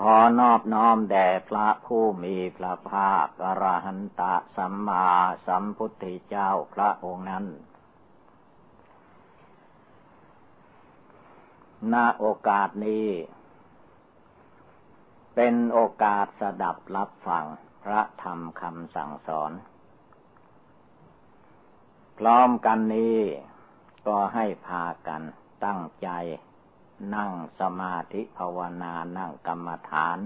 ขอนอบน้อมแด่พระผู้มีพระภาคอรหันตะสัมมาสัมพุทธเจ้าพระองค์นั้น ณ โอกาสนี้ เป็นโอกาสสดับรับฟังพระธรรมคำสั่งสอน พร้อมกันนี้ก็ให้พากันตั้งใจ นั่งสมาธิภาวนานั่งกรรมฐาน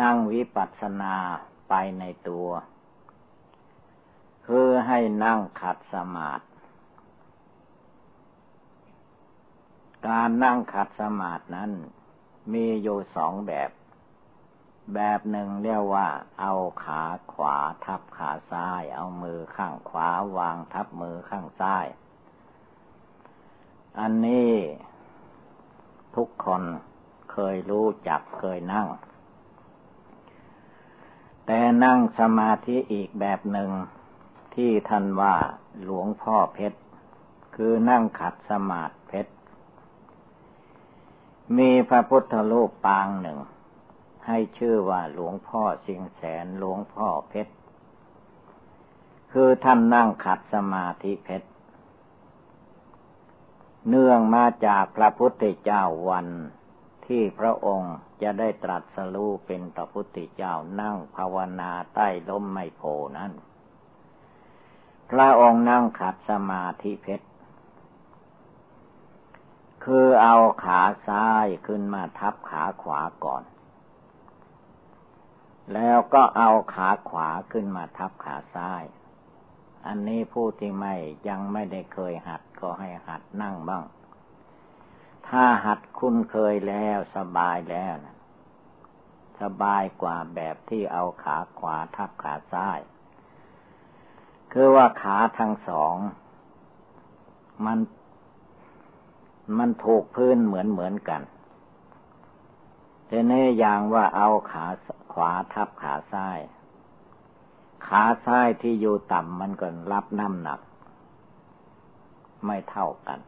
นั่งวิปัสสนาไปในตัว คือให้นั่งขัดสมาธิการนั่งขัดสมาธินั้น มีอยู่สองแบบ แบบหนึ่งเรียกว่า เอาขาขวาทับขาซ้าย เอามือข้างขวาวางทับมือข้างซ้าย อันนี้ ทุกคนเคยรู้จักเคยนั่ง แต่นั่งสมาธิอีกแบบหนึ่งที่ท่านว่าหลวงพ่อเพชร คือนั่งขัดสมาธิเพชร มีพระพุทธรูปปางหนึ่ง ให้ชื่อว่าหลวงพ่อสิงแสนหลวงพ่อเพชร คือท่านนั่งขัดสมาธิเพชร เนื่องมาจากพระพุทธเจ้าวันที่พระองค์จะได้ตรัสรู้เป็นพระพุทธเจ้านั่งภาวนาใต้ล้มไมโพนั้น พระองค์นั่งขัดสมาธิเพชร คือเอาขาซ้ายขึ้นมาทับขาขวาก่อน แล้วก็เอาขาขวาขึ้นมาทับขาซ้าย อันนี้ผู้ที่ไม่ยังไม่ได้เคยหัด ก็ให้หัดนั่งบ้าง ถ้าหัดคุ้นเคยแล้วสบายแล้วนะสบายกว่าแบบที่เอาขาขวาทับขาซ้าย คือว่าขาทั้งสอง มัน มันถูกพื้นเหมือนเหมือนกันแต่ในอย่างว่าเอาขาขวาทับขาซ้าย ขาซ้ายที่อยู่ต่ำมันก็รับน้ำหนัก ไม่เท่ากัน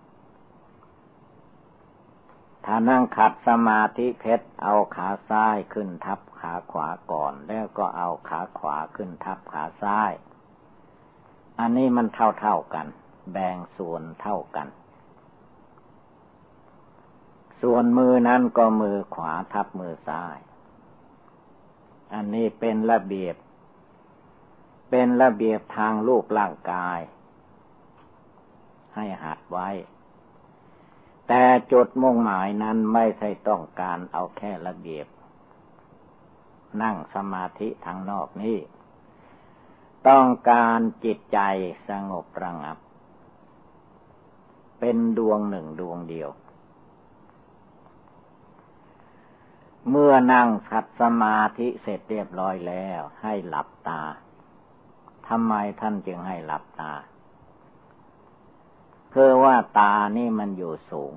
ถ้านั่งขัดสมาธิเพชรเอาขาซ้ายขึ้นทับขาขวาก่อน แล้วก็เอาขาขวาขึ้นทับขาซ้าย อันนี้มันเท่าเท่ากัน แบ่งส่วนเท่ากัน ส่วนมือนั้นก็มือขวาทับมือซ้าย อันนี้เป็นระเบียบ เป็นระเบียบทางรูปร่างกาย ให้หัดไว้ แต่จุดมุ่งหมายนั้นไม่ใช่ต้องการเอาแค่ระเบียบ นั่งสมาธิทางนอกนี้ต้องการจิตใจสงบระงับ เป็นดวงหนึ่งดวงเดียวเมื่อนั่งขัดสมาธิเสร็จเรียบร้อยแล้ว ให้หลับตา ทำไมท่านจึงให้หลับตา คือว่าตานี่มันอยู่สูง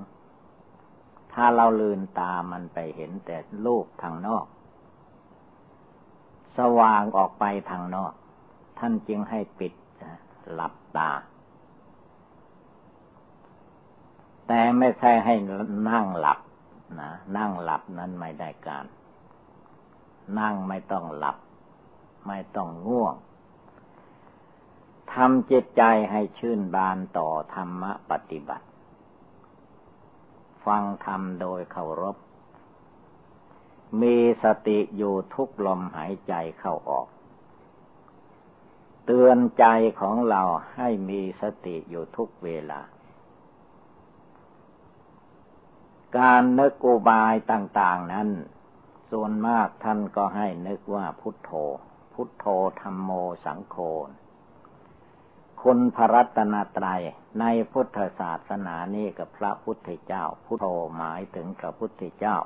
ถ้าเราลืนตามันไปเห็นแต่รูปทางนอก สว่างออกไปทางนอก ท่านจึงให้ปิดหลับตา แต่ไม่ใช่ให้นั่งหลับนะนั่งหลับนั้นไม่ได้การ นั่งไม่ต้องหลับ ไม่ต้องง่วง ทำจิตใจให้ชื่นบานต่อธรรมปฏิบัติ ฟังธรรมโดยเคารพ มีสติอยู่ทุกลมหายใจเข้าออก เตือนใจของเราให้มีสติอยู่ทุกเวลา การนึกอุบายต่างๆนั้น ส่วนมากท่านก็ให้นึกว่าพุทโธ พุทโธธรรมโมสังโฆ คุณพระรัตนตรัยในพุทธศาสนานี้กับพระพุทธเจ้า พุทโธหมายถึงพระพุทธเจ้า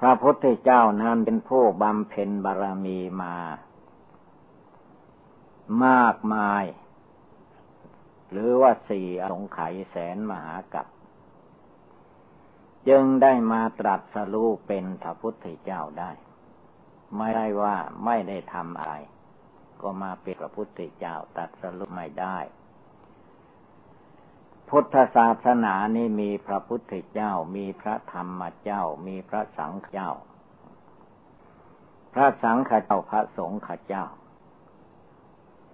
พระพุทธเจ้านั้นเป็นผู้บำเพ็ญบารมีมา มากมาย หรือว่าสี่สงไขยแสนมหากับจึงได้มาตรัสรู้เป็นพระพุทธเจ้าได้ ไม่ได้ว่าไม่ได้ทำอะไร ก็มาเป็นพระพุทธเจ้าตรัสรู้ไม่ได้ พุทธศาสนานี้มีพระพุทธเจ้า มีพระธรรมเจ้า มีพระสังฆเจ้า พระสังฆเจ้าพระสงฆ์เจ้า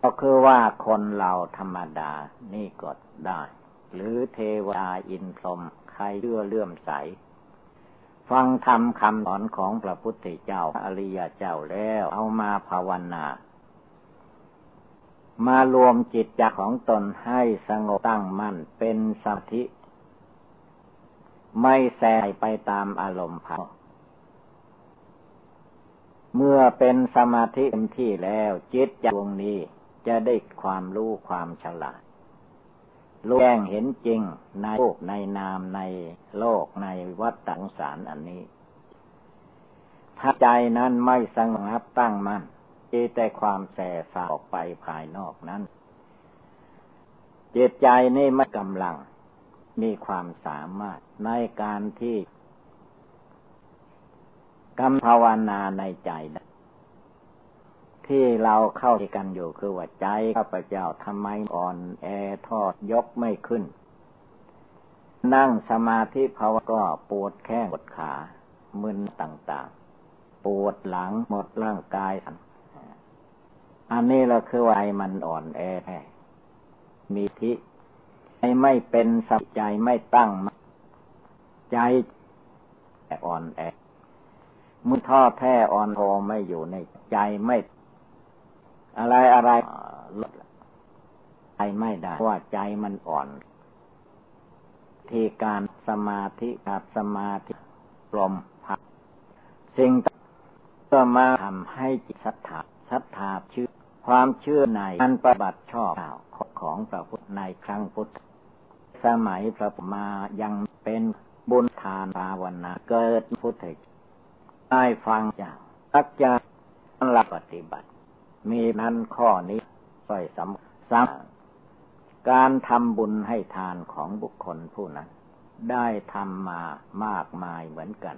ก็คือว่าคนเราธรรมดานี่ก็ได้ หรือเทวดาอินทรมใครเชื่อเลื่อมใสฟังธรรมคำสอนของพระพุทธเจ้าอริยเจ้าแล้วเอามาภาวนา มารวมจิตใจของตนให้สงบตั้งมั่นเป็นสมาธิ ไม่แสไปตามอารมณ์ภาเมื่อเป็นสมาธิเต็มที่แล้วจิตดวงนี้จะได้ความรู้ความฉลาดรู้แจ้งเห็นจริงในโลกในนามในโลกในวัฏตังสารอันนี้ ถ้าใจนั้นไม่สงบตั้งมัน่น จีแต่ความแสสาออกไปภายนอกนั้นจิตใจนี่ไม่กำลัง มีความสามารถในการที่กำภาวนาในใจที่เราเข้าใจกันอยู่คือว่าใจข้าพเจ้าทำไมอ่อนแอทอดยกไม่ขึ้น นั่งสมาธิภาวะก็ปวดแข้งปวดขา มึนต่างๆ ปวดหลังหมดร่างกาย อันนี้เราคือว่าใจมันอ่อนแอแท้มีทิใจไม่เป็นสัจใจไม่ตั้ง ใจอ่อนแอมุท่อแท้อ่อนโทไม่อยู่ในใจไม่ อะไรอะไรลดใจไม่ได้เพราะว่าใจมันอ่อนทีการสมาธิกับสมาธิปลมพักสิ่งต่อมาทำให้จิตศรัทธาศรัทธาเชื่อ ความเชื่อในการปฏิบัติชอบของพระพุทธในครั้งพุทธ สมัยพระมายังเป็นบุญทานภาวนาเกิดพุทธได้ฟังจากอัจจาระปฏิบัติ มีนั้นข้อนี้ส่อยสำซ้ำการทำบุญให้ทานของบุคคลผู้นั้น ได้ทำมามากมายเหมือนกัน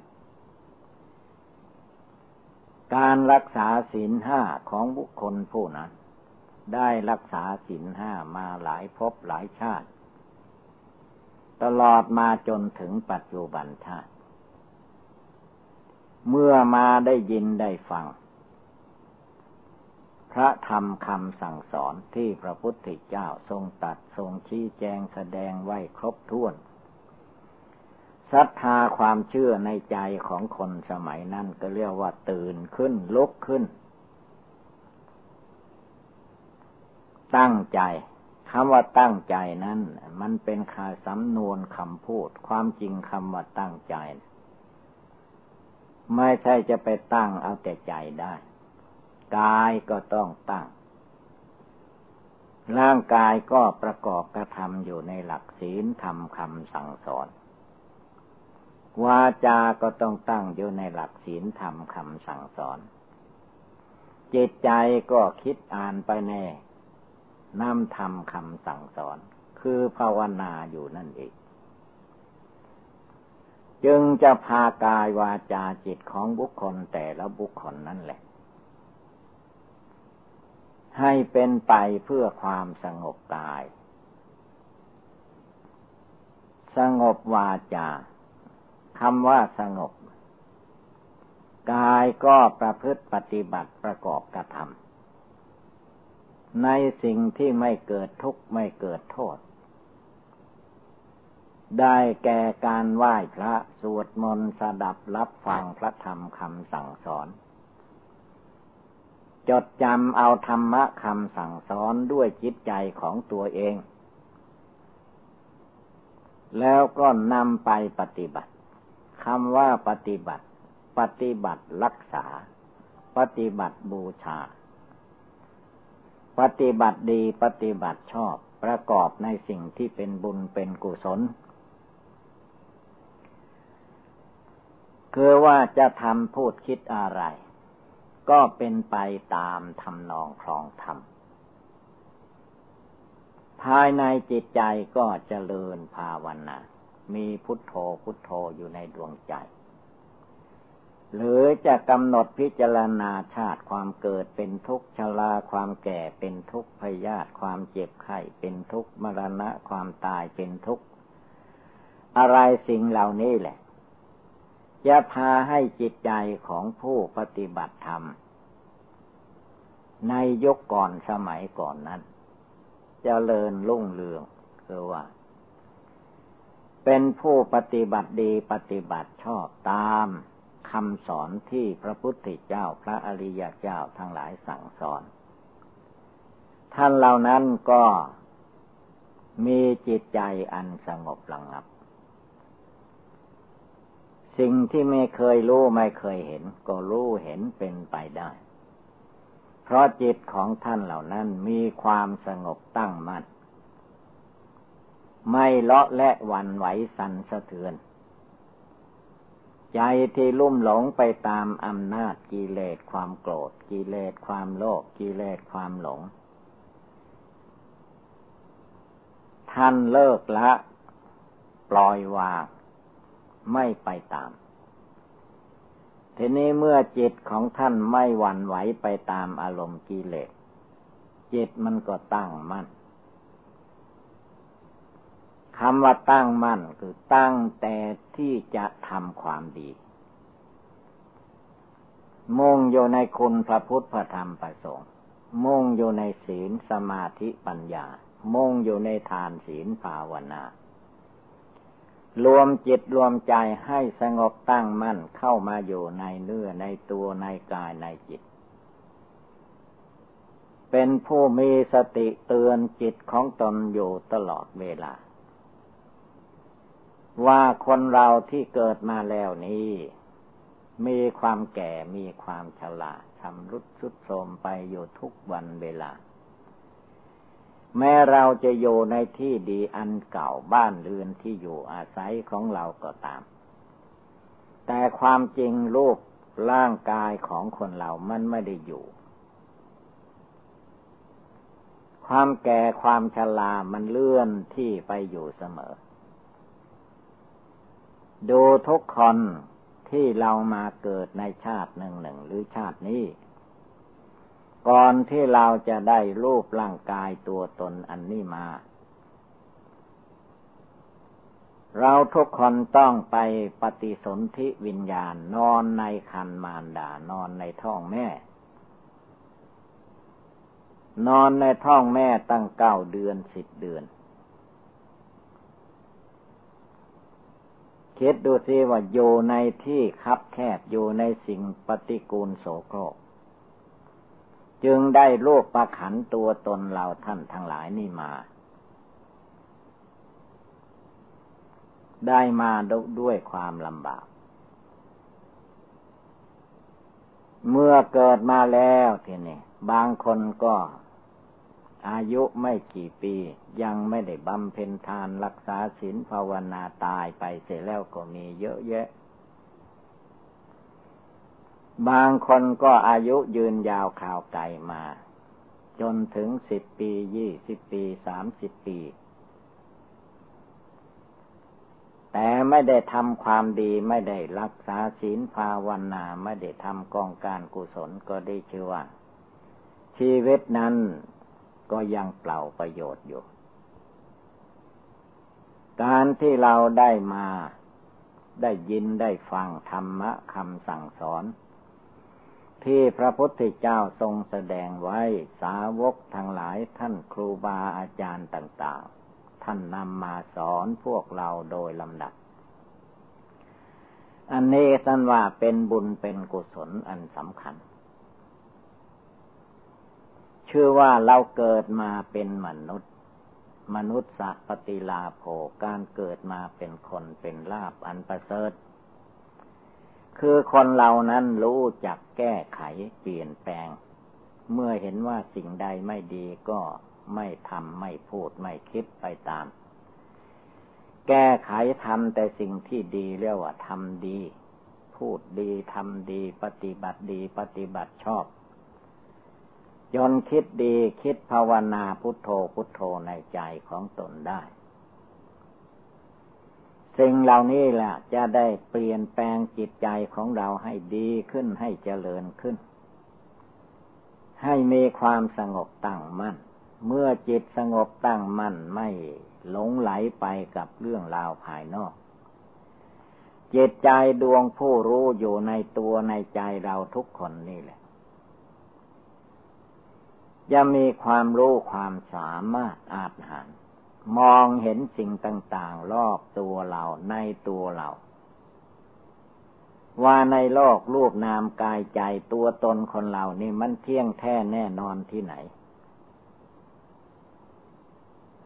การรักษาศีลห้าของบุคคลผู้นั้น ได้รักษาศีลห้ามาหลายภพหลายชาติ ตลอดมาจนถึงปัจจุบันชาติ เมื่อมาได้ยินได้ฟัง พระธรรมคำสั่งสอนที่พระพุทธเจ้าทรงตัดทรงชี้แจงแสดงไว้ครบถ้วน ศรัทธาความเชื่อในใจของคนสมัยนั้นก็เรียกว่าตื่นขึ้นลุกขึ้น ตั้งใจคำว่าตั้งใจนั้น มันเป็นคาสำนวนคำพูด ความจริงคำว่าตั้งใจ ไม่ใช่จะไปตั้งเอาแต่ใจได้กายก็ต้องตั้ง ร่างกายก็ประกอบกระทำอยู่ในหลักศีลธรรมคำสั่งสอน วาจาก็ต้องตั้งอยู่ในหลักศีลธรรมคำสั่งสอน จิตใจก็คิดอ่านไปแน่น้ำทำคำสั่งสอน คือภาวนาอยู่นั่นเองจึงจะพากายวาจาจิตของบุคคลแต่ละบุคคลนั่นแหละ ให้เป็นไปเพื่อความสงบกาย สงบวาจา คำว่าสงบ กายก็ประพฤติปฏิบัติประกอบกระทำในสิ่งที่ไม่เกิดทุกข์ไม่เกิดโทษ ได้แก่การไหว้พระสวดมนต์สดับรับฟังพระธรรมคำสั่งสอน จดจำเอาธรรมะคำสั่งสอนด้วยจิตใจของตัวเองแล้วก็นำไปปฏิบัติ คำว่าปฏิบัติ ปฏิบัติรักษา ปฏิบัติบูชา ปฏิบัติดีปฏิบัติชอบประกอบในสิ่งที่เป็นบุญเป็นกุศล คือว่าจะทำพูดคิดอะไร ก็เป็นไปตามทำนองครองธรรมภายในจิตใจก็เจริญภาวนา มีพุทโธพุทโธอยู่ในดวงใจ หรือจะกำหนดพิจารณาชาติความเกิดเป็นทุกข์ชราความแก่เป็นทุกข์พยาธิความเจ็บไข้เป็นทุกข์มรณะความตายเป็นทุกข์อะไรสิ่งเหล่านี้แหละ จะพาให้จิตใจของผู้ปฏิบัติธรรม ในยุคก่อนสมัยก่อนนั้นจเจริญรุ่งเรืองคือว่า เป็นผู้ปฏิบัติดีปฏิบัติชอบตามคำสอนที่พระพุทธเจ้าพระอริยเจ้าทั้งหลายสั่งสอน ท่านเหล่านั้นก็มีจิตใจอันสงบระงับ สิ่งที่ไม่เคยรู้ไม่เคยเห็น ก็รู้เห็นเป็นไปได้ เพราะจิตของท่านเหล่านั้นมีความสงบตั้งมัน่น ไม่เลาะและวันไหวสันสะเทือน ใจที่ลุ่มหลงไปตามอำนาจกิเลสความโกรธ กิเลสความโลภกิเลสความหลง ท่านเลิกละ ปล่อยวางไม่ไปตาม ทีนี้เมื่อจิตของท่านไม่หวั่นไหวไปตามอารมณ์กิเลสจิตมันก็ตั้งมั่น คำว่าตั้งมั่นคือตั้งแต่ที่จะทำความดี มุ่งอยู่ในคุณพระพุทธพระธรรมพระสงฆ์มุ่งอยู่ในศีลสมาธิปัญญา มุ่งอยู่ในทานศีลภาวนา รวมจิตรวมใจให้สงบตั้งมั่นเข้ามาอยู่ในเนื้อในตัวในกายในจิต เป็นผู้มีสติเตือนจิตของตนอยู่ตลอดเวลา ว่าคนเราที่เกิดมาแล้วนี้ มีความแก่มีความชราชำรุดสุดโทรมไปอยู่ทุกวันเวลา แม้เราจะอยู่ในที่ดีอันเก่าบ้านเรือนที่อยู่อาศัยของเราก็ตาม แต่ความจริงรูปร่างกายของคนเรามันไม่ได้อยู่ ความแก่ความชรามันเลื่อนที่ไปอยู่เสมอ ดูทุกคนที่เรามาเกิดในชาติหนึ่งหนึ่งหรือชาตินี้ ก่อนที่เราจะได้รูปร่างกายตัวตนอันนี้มา เราทุกคนต้องไปปฏิสนธิวิญญาณนอนในคันมารดานอนในท้องแม่ นอนในท้องแม่ตั้งเก้าเดือนสิบเดือน คิดดูสิว่าอยู่ในที่คับแคบอยู่ในสิ่งปฏิกูลโสโครก จึงได้โลกประขันตัวตนเราท่านทั้งหลายนี่มา ได้มาด้วยความลำบาก เมื่อเกิดมาแล้วทีนี้บางคนก็ อายุไม่กี่ปี ยังไม่ได้บำเพ็ญทานรักษาศีลภาวนาตายไปเสร็จแล้วก็มีเยอะแยะ บางคนก็อายุยืนยาวข่าวไกลมา จนถึงสิบปียี่สิบปีสามสิบปี แต่ไม่ได้ทำความดีไม่ได้รักษาศีลภาวนาไม่ได้ทำกองการกุศลก็ได้ชื่อว่าชีวิตนั้น ก็ยังเปล่าประโยชน์อยู่ การที่เราได้มาได้ยินได้ฟังธรรมะคำสั่งสอน ที่พระพุทธเจ้าทรงแสดงไว้สาวกทั้งหลายท่านครูบาอาจารย์ต่างๆ ท่านนำมาสอนพวกเราโดยลำดับ อันนี้ท่านว่าเป็นบุญเป็นกุศลอันสำคัญ ชื่อว่าเราเกิดมาเป็นมนุษย์ มนุษย์สัปติลาโภการเกิดมาเป็นคนเป็นลาบอันประเสริฐ คือคนเรานั้นรู้จักแก้ไขเปลี่ยนแปลง เมื่อเห็นว่าสิ่งใดไม่ดีก็ไม่ทำไม่พูดไม่คิดไปตาม แก้ไขทำแต่สิ่งที่ดีเรียกว่าทำดีพพูดดีทำดี ปฏิบัติดี ปฏิบัติชอบ จนคิดดีคิดภาวนาพุทโธพุทโธในใจของตนได้ สิ่งเหล่านี้แหละจะได้เปลี่ยนแปลงจิตใจของเราให้ดีขึ้นให้เจริญขึ้น ให้มีความสงบตั้งมั่น เมื่อจิตสงบตั้งมั่นไม่หลงไหลไปกับเรื่องราวภายนอกจิตใจดวงผู้รู้อยู่ในตัวในใจเราทุกคนนี่แหละ จะมีความรู้ความสามารถอาจหารมองเห็นสิ่งต่าง ๆ รอบตัวเราในตัวเรา ว่าในโลกรูปนามกายใจตัวตนคนเรานี่มันเที่ยงแท้แน่นอนที่ไหน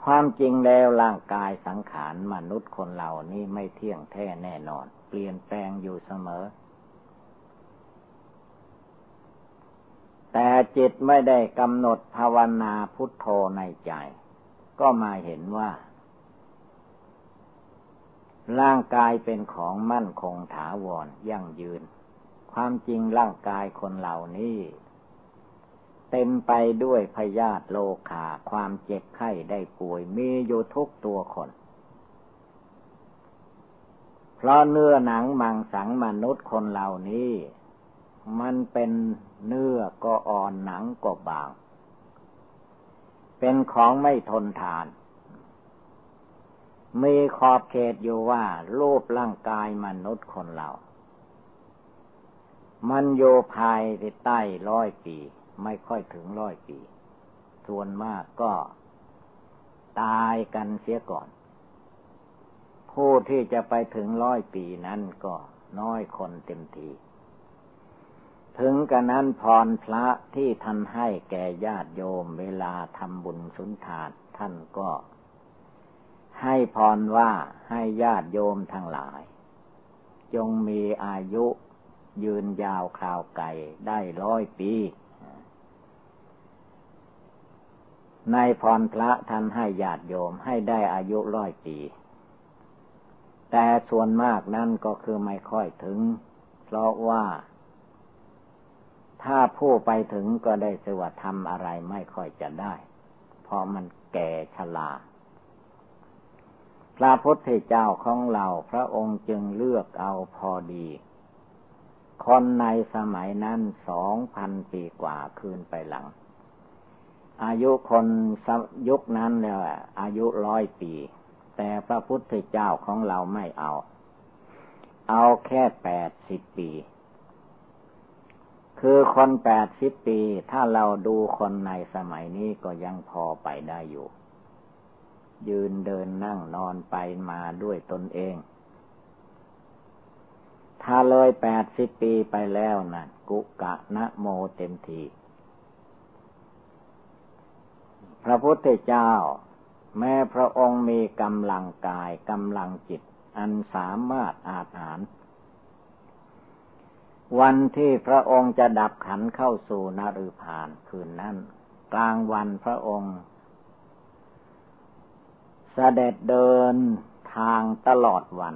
ความจริงแล้วร่างกายสังขารมนุษย์คนเรานี่ไม่เที่ยงแท้แน่นอน เปลี่ยนแปลงอยู่เสมอ แต่จิตไม่ได้กำหนดภาวนาพุทโธในใจ ก็มาเห็นว่า ร่างกายเป็นของมั่นคงถาวรยั่งยืน ความจริงร่างกายคนเหล่านี้ เต็มไปด้วยพยาธิโลคาความเจ็บไข้ได้ป่วยมีอยู่ทุกตัวคนเพราะเนื้อหนังมังสังมนุษย์คนเหล่านี้ มันเป็นเนื้อก็อ่อนหนังก็บาง เป็นของไม่ทนทาน มีขอบเขตอยู่ว่ารูปร่างกายมนุษย์คนเรา มันโยภายใต้ร้อยปี ไม่ค่อยถึงร้อยปี ส่วนมากก็ตายกันเสียก่อน ผู้ที่จะไปถึงร้อยปีนั้นก็น้อยคนเต็มที ถึงกระนั้นพรพระที่ท่านให้แก่ญาติโยมเวลาทำบุญสุนทานท่านก็ ให้พรว่าให้ญาติโยมทั้งหลาย จงมีอายุยืนยาวคราวไก่ได้ร้อยปี ในพรพระท่านให้ญาติโยมให้ได้อายุร้อยปี แต่ส่วนมากนั่นก็คือไม่ค่อยถึง เพราะว่า ถ้าผู้ไปถึงก็ได้สว่าทำอะไรไม่ค่อยจะได้ เพราะมันแก่ชราพระพุทธเจ้าของเราพระองค์จึงเลือกเอาพอดี คนในสมัยนั้นสองพันปีกว่าคืนไปหลัง อายุคนยุคนั้นเนี่ยอายุร้อยปี แต่พระพุทธเจ้าของเราไม่เอา เอาแค่แปดสิบปี คือคนแปดสิบปี ถ้าเราดูคนในสมัยนี้ก็ยังพอไปได้อยู่ ยืนเดินนั่งนอนไปมาด้วยตนเอง ถ้าเลยแปดสิบปีไปแล้วนะกุกะนะโมเต็มทีพระพุทธเจ้า แม้พระองค์มีกำลังกายกำลังจิต อันสามารถอาหาร วันที่พระองค์จะดับขันเข้าสู่นฤพานคืนนั้น กลางวันพระองค์เสด็จเดินทางตลอดวัน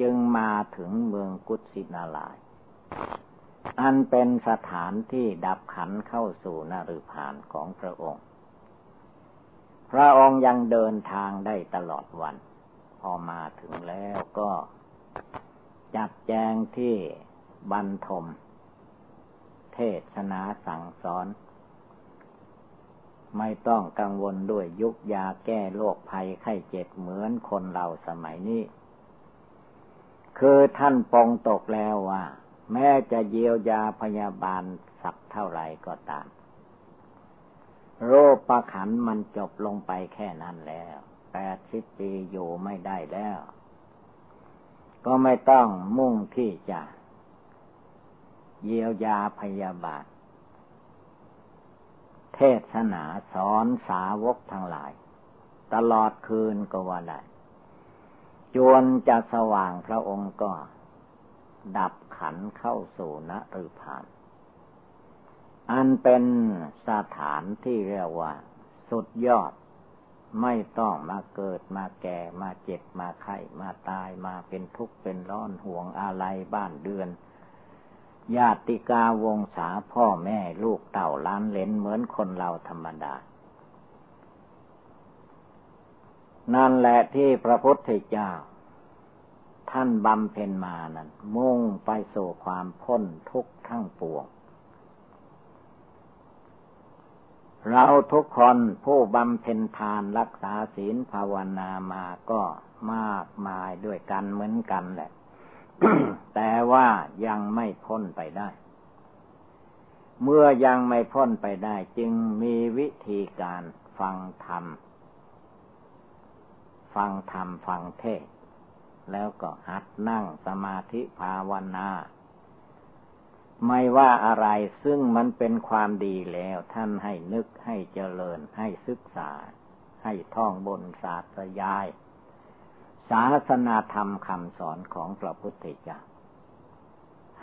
จึงมาถึงเมืองกุสินาลาย อันเป็นสถานที่ดับขันเข้าสู่นฤพานของพระองค์ พระองค์ยังเดินทางได้ตลอดวัน พอมาถึงแล้วก็จัดแจงที่ บรรทม เทศนาสั่งสอน ไม่ต้องกังวลด้วยยุกยาแก้โรคภัยไข้เจ็บเหมือนคนเราสมัยนี้ คือท่านปองตกแล้วว่า แม้จะเยียวยาพยาบาลสักเท่าไหร่ก็ตาม โรคประขันมันจบลงไปแค่นั้นแล้วแปดสิบปีอยู่ไม่ได้แล้ว ก็ไม่ต้องมุ่งที่จะ เยียวยาพยาบาท เทศนาสอนสาวกทั้งหลาย ตลอดคืนก็ว่าได้ จวนจะสว่างพระองค์ก็ ดับขันเข้าสู่นฤพาน อันเป็นสถานที่เรียกว่า สุดยอดไม่ต้องมาเกิดมาแก่มาเจ็บมาไข้มาตายมาเป็นทุกข์เป็นร้อนห่วงอะไรบ้านเดือน ญาติกาวงศาพ่อแม่ลูกเต่าล้านเลนเหมือนคนเราธรรมดา นั่นแหละที่พระพุทธเจ้า ท่านบำเพ็ญมานั้น มุ่งไปสู่ความพ้นทุกข์ทั้งปวง เราทุกคนผู้บำเพ็ญทานรักษาศีลภาวนามาก็มากมายด้วยกันเหมือนกันแหละ แต่ว่ายังไม่พ้นไปได้ เมื่อยังไม่พ้นไปได้ จึงมีวิธีการฟังธรรม ฟังธรรมฟังเทศ แล้วก็หัดนั่งสมาธิภาวนาไม่ว่าอะไรซึ่งมันเป็นความดีแล้ว ท่านให้นึกให้เจริญให้ศึกษา ให้ท่องบนศาสตร์ยาย ศาสนาธรรมคำสอนของพระพุทธเจ้า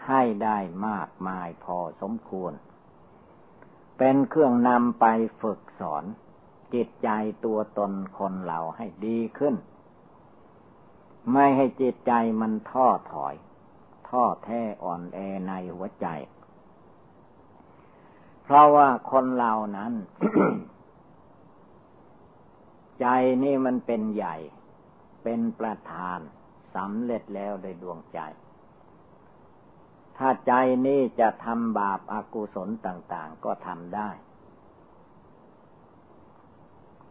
ให้ได้มากมายพอสมควร เป็นเครื่องนำไปฝึกสอน จิตใจตัวตนคนเราให้ดีขึ้น ไม่ให้จิตใจมันท้อถอย ท้อแท้อ่อนแอในหัวใจ เพราะว่าคนเรานั้น ใจนี่มันเป็นใหญ่ เป็นประธานสำเร็จแล้วโดยดวงใจ ถ้าใจนี้จะทำบาปอากุศลต่าง ๆ ก็ทำได้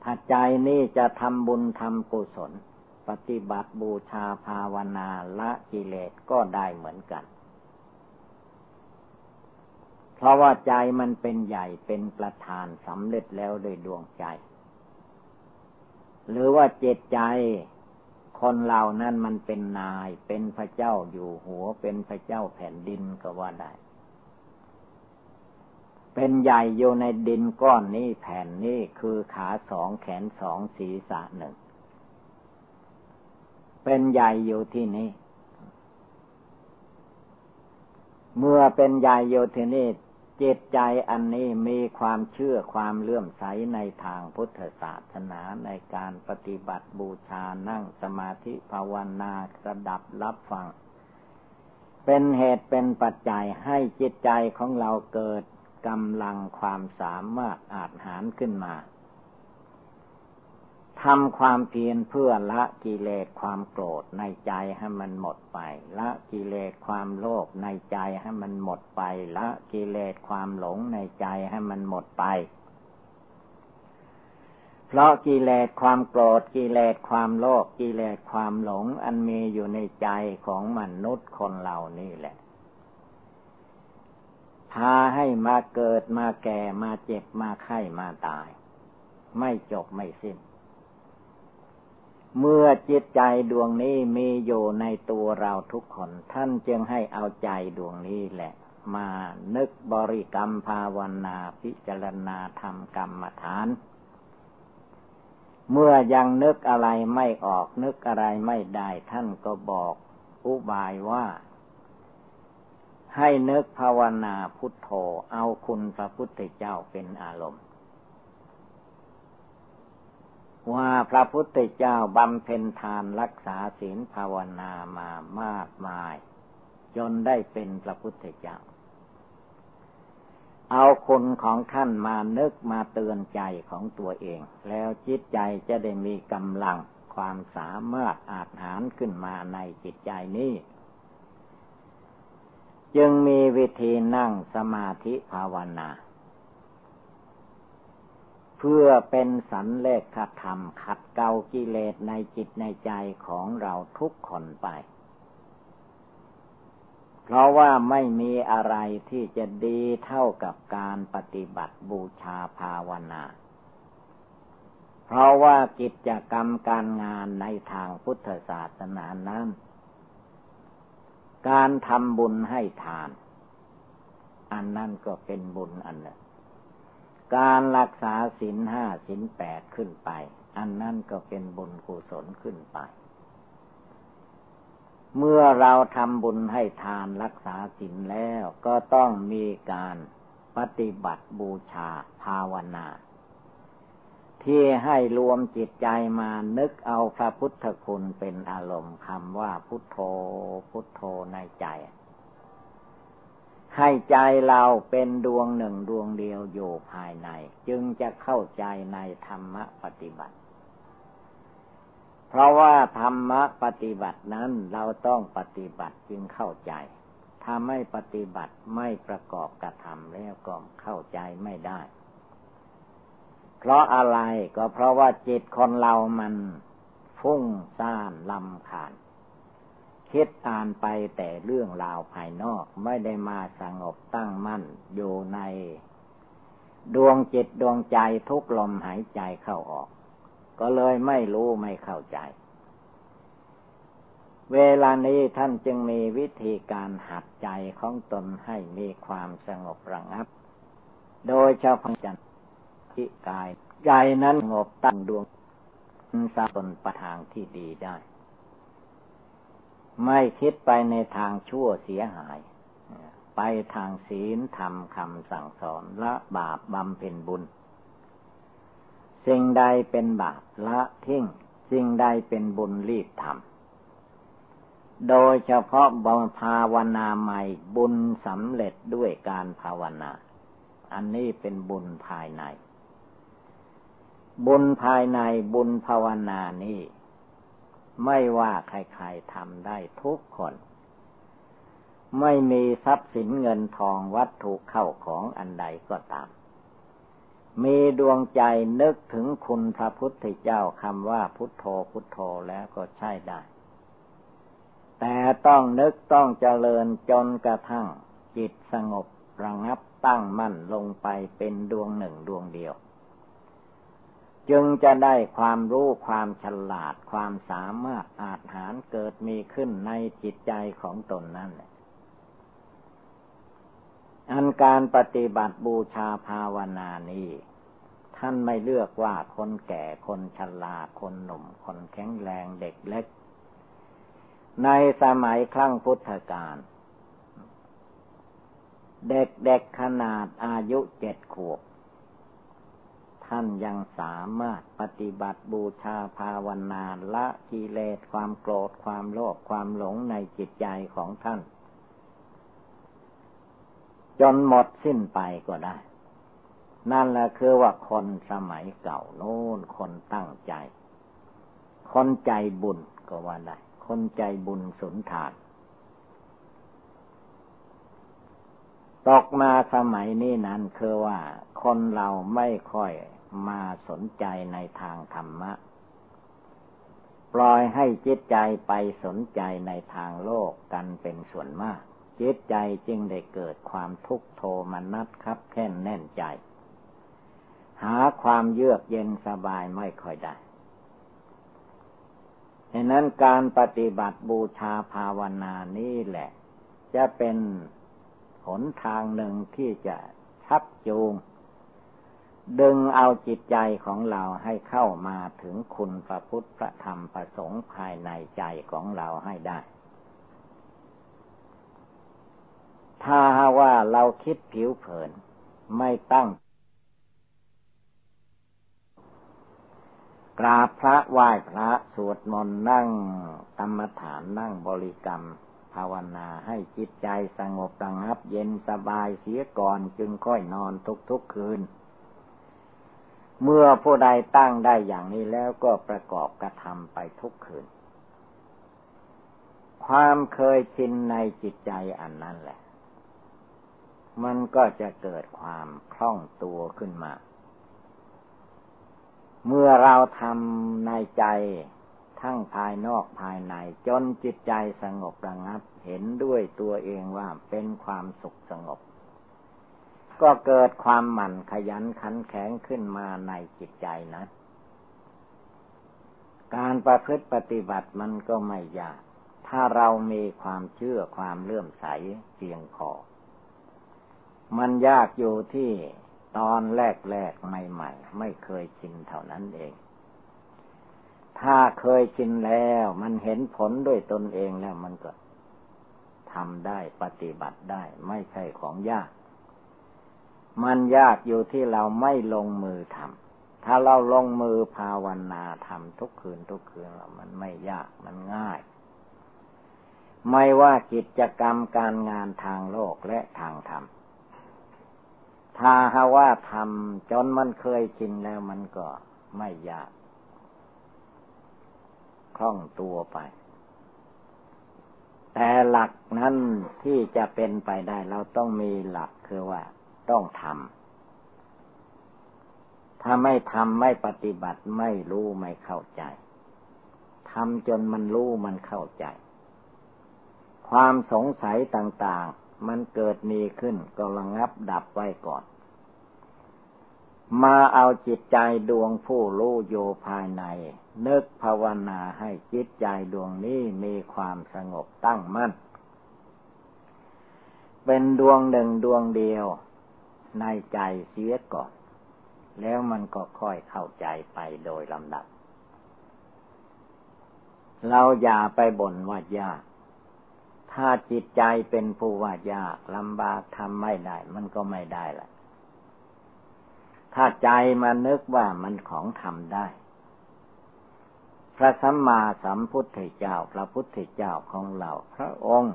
ถ้าใจนี้จะทำบุญทำกุศล ปฏิบัติบูชาภาวนาละกิเลสก็ได้เหมือนกัน เพราะว่าใจมันเป็นใหญ่เป็นประธานสำเร็จแล้วโดยดวงใจ หรือว่าเจตใจ คนเหล่านั้นมันเป็นนาย เป็นพระเจ้าอยู่หัว เป็นพระเจ้าแผ่นดินก็ว่าได้ เป็นใหญ่อยู่ในดินก้อนนี้แผ่นนี้คือขาสองแขนสองศีรษะหนึ่ง เป็นใหญ่อยู่ที่นี้เมื่อเป็นใหญ่อยู่ที่นี้ จิตใจอันนี้มีความเชื่อความเลื่อมใสในทางพุทธศาสนาในการปฏิบัติบูชานั่งสมาธิภาวนาระดับรับฟัง เป็นเหตุเป็นปัจจัยให้จิตใจของเราเกิดกำลังความสามารถอาจหารขึ้นมา ทำความเพียรเพื่อละกิเลสความโกรธในใจให้มันหมดไป ละกิเลสความโลภในใจให้มันหมดไป ละกิเลสความหลงในใจให้มันหมดไป เพราะกิเลสความโกรธกิเลสความโลภกิเลสความหลง อันมีอยู่ในใจของมนุษย์คนเหล่านี้แหละพาให้มาเกิดมาแก่มาเจ็บมาไข้มาตาย ไม่จบไม่สิ้น เมื่อจิตใจดวงนี้มีอยู่ในตัวเราทุกคน ท่านจึงให้เอาใจดวงนี้แหละ มานึกบริกรรมภาวนาพิจารณาธรรมกรรมฐาน เมื่อยังนึกอะไรไม่ออกนึกอะไรไม่ได้ท่านก็บอกอุบายว่า ให้นึกภาวนาพุทโธเอาคุณพระพุทธเจ้าเป็นอารมณ์ ว่าพระพุทธเจ้าบำเพ็ญทานรักษาศีลภาวนามามากมาย จนได้เป็นพระพุทธเจ้า เอาคุณของท่านมานึกมาเตือนใจของตัวเอง แล้วจิตใจจะได้มีกำลังความสามารถอาจหารขึ้นมาในจิตใจนี้จึงมีวิธีนั่งสมาธิภาวนา พื่อเป็นสันเลขธรรม ขัดเกากิเลสในจิตในใจของเราทุกคนไป เพราะว่าไม่มีอะไรที่จะดีเท่ากับการปฏิบัติบูชาภาวนา เพราะว่ากิจกรรมการงานในทางพุทธศาสนานั้น การทำบุญให้ทาน อันนั้นก็เป็นบุญอันหนึ่ง การรักษาศีลห้าศีลแปดขึ้นไป อันนั้นก็เป็นบุญกุศลขึ้นไป เมื่อเราทำบุญให้ทานรักษาศีลแล้วก็ต้องมีการปฏิบัติบูชาภาวนา ที่ให้รวมจิตใจมานึกเอาพระพุทธคุณเป็นอารมณ์คำว่าพุทโธพุทโธในใจ ให้ใจเราเป็นดวงหนึ่งดวงเดียวอยู่ภายใน จึงจะเข้าใจในธรรมปฏิบัติ เพราะว่าธรรมปฏิบัตินั้นเราต้องปฏิบัติจึงเข้าใจ ถ้าไม่ปฏิบัติไม่ประกอบกระทำแล้วก็เข้าใจไม่ได้ เพราะอะไรก็เพราะว่าจิตคนเรามันฟุ้งซ่านลำคาญ คิดอ่านไปแต่เรื่องราวภายนอกไม่ได้มาสงบตั้งมั่นอยู่ใน ดวงจิตดวงใจทุกลมหายใจเข้าออก ก็เลยไม่รู้ไม่เข้าใจ เวลานี้ท่านจึงมีวิธีการหัดใจของตนให้มีความสงบระงับ โดยเฉพาะจันทิกาย ใจนั้นสงบตั้งดวงสาตนประทางที่ดีได้ ไม่คิดไปในทางชั่วเสียหาย ไปทางศีลธรรมคำสั่งสอนละบาปบำเพ็ญบุญ สิ่งใดเป็นบาปละทิ้ง สิ่งใดเป็นบุญรีบทำ โดยเฉพาะบภาวนาใหม่บุญสำเร็จด้วยการภาวนา อันนี้เป็นบุญภายใน บุญภายในบุญภาวนานี้ ไม่ว่าใครๆทำได้ทุกคน ไม่มีทรัพย์สินเงินทองวัตถุเข้าของอันใดก็ตาม มีดวงใจนึกถึงคุณพระพุทธเจ้าคำว่าพุทโธพุทโธแล้วก็ใช่ได้ แต่ต้องนึกต้องเจริญจนกระทั่งจิตสงบระงับตั้งมั่นลงไปเป็นดวงหนึ่งดวงเดียว จึงจะได้ความรู้ความฉลาดความสามารถอาจหารเกิดมีขึ้นในจิตใจของตนนั่นอันการปฏิบัติบูชาภาวนานี้ ท่านไม่เลือกว่าคนแก่คนชราคนหนุ่ม คนแข็งแรงเด็กเล็ก ในสมัยครั้งพุทธกาลเด็กๆขนาดอายุเจ็ดขวบ ท่านยังสามารถปฏิบัติบูชาภาวนาละกิเลสความโกรธความโลภความหลงในจิตใจของท่าน จนหมดสิ้นไปก็ได้ นั่นแหละคือว่าคนสมัยเก่าโน้นคนตั้งใจ คนใจบุญก็ว่าได้ คนใจบุญสุนทานตกมาสมัยนี้นั้นคือว่า คนเราไม่ค่อย มาสนใจในทางธรรมะ ปล่อยให้จิตใจไปสนใจในทางโลกกันเป็นส่วนมาก จิตใจจึงได้เกิดความทุกโทมนัสครับแค่นแน่นใจ หาความเยือกเย็นสบายไม่ค่อยได้ฉะนั้นการปฏิบัติบูชาภาวนานี่แหละ จะเป็นหนทางหนึ่งที่จะชักจูง ดึงเอาจิตใจของเราให้เข้ามาถึงคุณพระพุทธพระธรรมพระสงฆ์ภายในใจของเราให้ได้ ถ้าว่าเราคิดผิวเผินไม่ตั้ง กราบพระไหว้พระสวดมนต์นั่งกรรมฐานนั่งบริกรรมภาวนาให้จิตใจสงบระงับเย็นสบายเสียก่อนจึงค่อยนอนทุกๆคืน เมื่อผู้ใดตั้งได้อย่างนี้แล้วก็ประกอบกระทำไปทุกคืน ความเคยชินในจิตใจอันนั้นแหละ มันก็จะเกิดความคล่องตัวขึ้นมา เมื่อเราทำในใจทั้งภายนอกภายในจนจิตใจสงบระงับ เห็นด้วยตัวเองว่าเป็นความสุขสงบ ก็เกิดความหมั่นขยันขันแข็งขึ้นมาในจิตใจนะ การประพฤติปฏิบัติมันก็ไม่ยาก ถ้าเรามีความเชื่อความเลื่อมใสเพียงพอ มันยากอยู่ที่ตอนแรกๆใหม่ๆไม่เคยชินเท่านั้นเอง ถ้าเคยชินแล้วมันเห็นผลด้วยตนเองแล้วมันก็ทำได้ปฏิบัติได้ไม่ใช่ของยาก มันยากอยู่ที่เราไม่ลงมือทำถ้าเราลงมือภาวนาทำทุกคืนทุกคืนแล้วมันไม่ยากมันง่าย ไม่ว่ากิจกรรมการงานทางโลกและทางธรรมถ้าหาว่าทำจนมันเคยชินแล้วมันก็ไม่ยากคล่องตัวไป แต่หลักนั้นที่จะเป็นไปได้ เราต้องมีหลักคือว่า ต้องทำ ถ้าไม่ทำไม่ปฏิบัติไม่รู้ไม่เข้าใจ ทำจนมันรู้มันเข้าใจ ความสงสัยต่างๆ มันเกิดมีขึ้นก็ระงับดับไว้ก่อน มาเอาจิตใจดวงผู้รู้โยภายใน นึกภาวนาให้จิตใจดวงนี้มีความสงบตั้งมั่นเป็นดวงหนึ่งดวงเดียว ในใจเสียก่อน แล้วมันก็ค่อยเข้าใจไปโดยลำดับ เราอย่าไปบ่นว่ายาก ถ้าจิตใจเป็นผู้ว่ายากลำบากทำไม่ได้ มันก็ไม่ได้แหละถ้าใจมานึกว่ามันของทำได้ พระสัมมาสัมพุทธเจ้า พระพุทธเจ้าของเรา พระองค์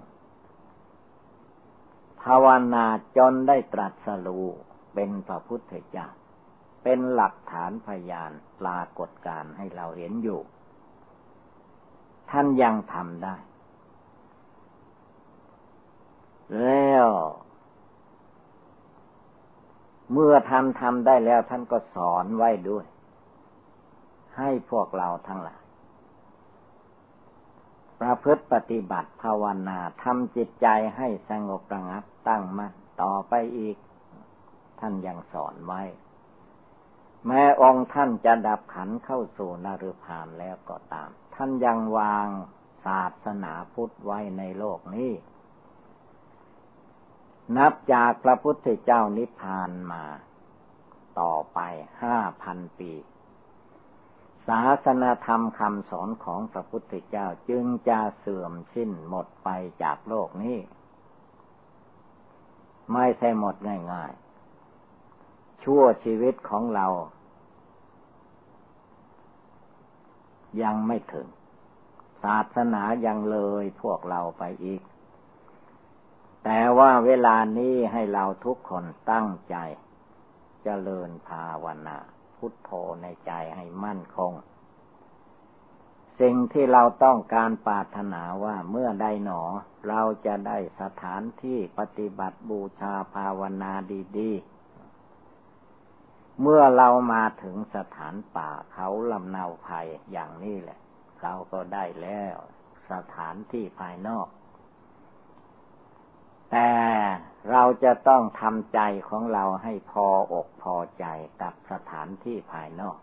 ภาวนาจนได้ตรัสรู้เป็นพระพุทธเจ้าเป็นหลักฐานพยานปรากฏการให้เราเห็นอยู่ ท่านยังทำได้ แล้ว เมื่อท่านทำได้แล้วท่านก็สอนไว้ด้วย ให้พวกเราทั้งหลาย ประพฤติปฏิบัติภาวนาทำจิตใจให้สงบระงับตั้งมั่นต่อไปอีก ท่านยังสอนไว้ แม้องค์ท่านจะดับขันเข้าสู่นรพานแล้วก็ตาม ท่านยังวางศาสนาพุทธไว้ในโลกนี้นับจากพระพุทธเจ้านิพพานมา ต่อไปห้าพันปี ศาสนาธรรมคำสอนของพระพุทธเจ้าจึงจะเสื่อมสิ้นหมดไปจากโลกนี้ ไม่ใช่หมดง่ายๆ ชั่วชีวิตของเรา ยังไม่ถึง ศาสนายังเลยพวกเราไปอีก แต่ว่าเวลานี้ให้เราทุกคนตั้งใจจเจริญภาวนา พุทโธในใจให้มั่นคง สิ่งที่เราต้องการปรารถนาว่าเมื่อใดหนอ เราจะได้สถานที่ปฏิบัติบูชาภาวนาดีๆ เมื่อเรามาถึงสถานป่าเขาลำเนาภัยอย่างนี้แหละ เราก็ได้แล้วสถานที่ภายนอก แต่เราจะต้องทำใจของเราให้พออกพอใจกับสถานที่ภายนอก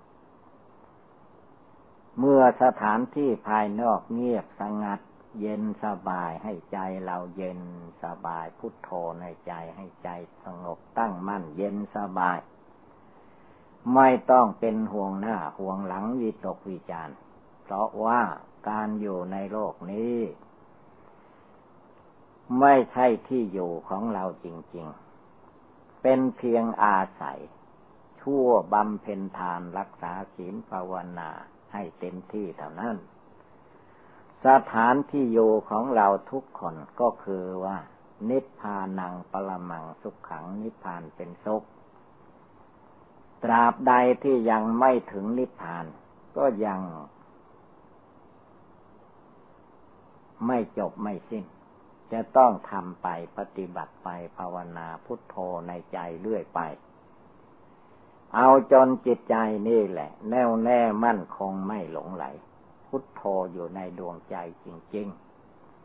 เมื่อสถานที่ภายนอกเงียบสงัด เย็นสบายให้ใจเราเย็นสบายพุทโธในใจให้ใจสงบตั้งมั่นเย็นสบาย ไม่ต้องเป็นห่วงหน้าห่วงหลังวิตกวิจารเพราะว่าการอยู่ในโลกนี้ ไม่ใช่ที่อยู่ของเราจริง ๆ เป็นเพียงอาศัย ชั่วบำเพ็ญทานรักษาศีลภาวนาให้เต็มที่เท่านั้น สถานที่อยู่ของเราทุกคนก็คือว่า นิพพานังปรมังสุขขังนิพพานเป็นสุข ตราบใดที่ยังไม่ถึงนิพพานก็ยัง ไม่จบไม่สิ้น จะต้องทำไปปฏิบัติไปภาวนาพุทโธในใจเรื่อยไป เอาจนจิตใจนี่แหละ แน่วแน่มั่นคงไม่หลงไหล พุทโธอยู่ในดวงใจจริง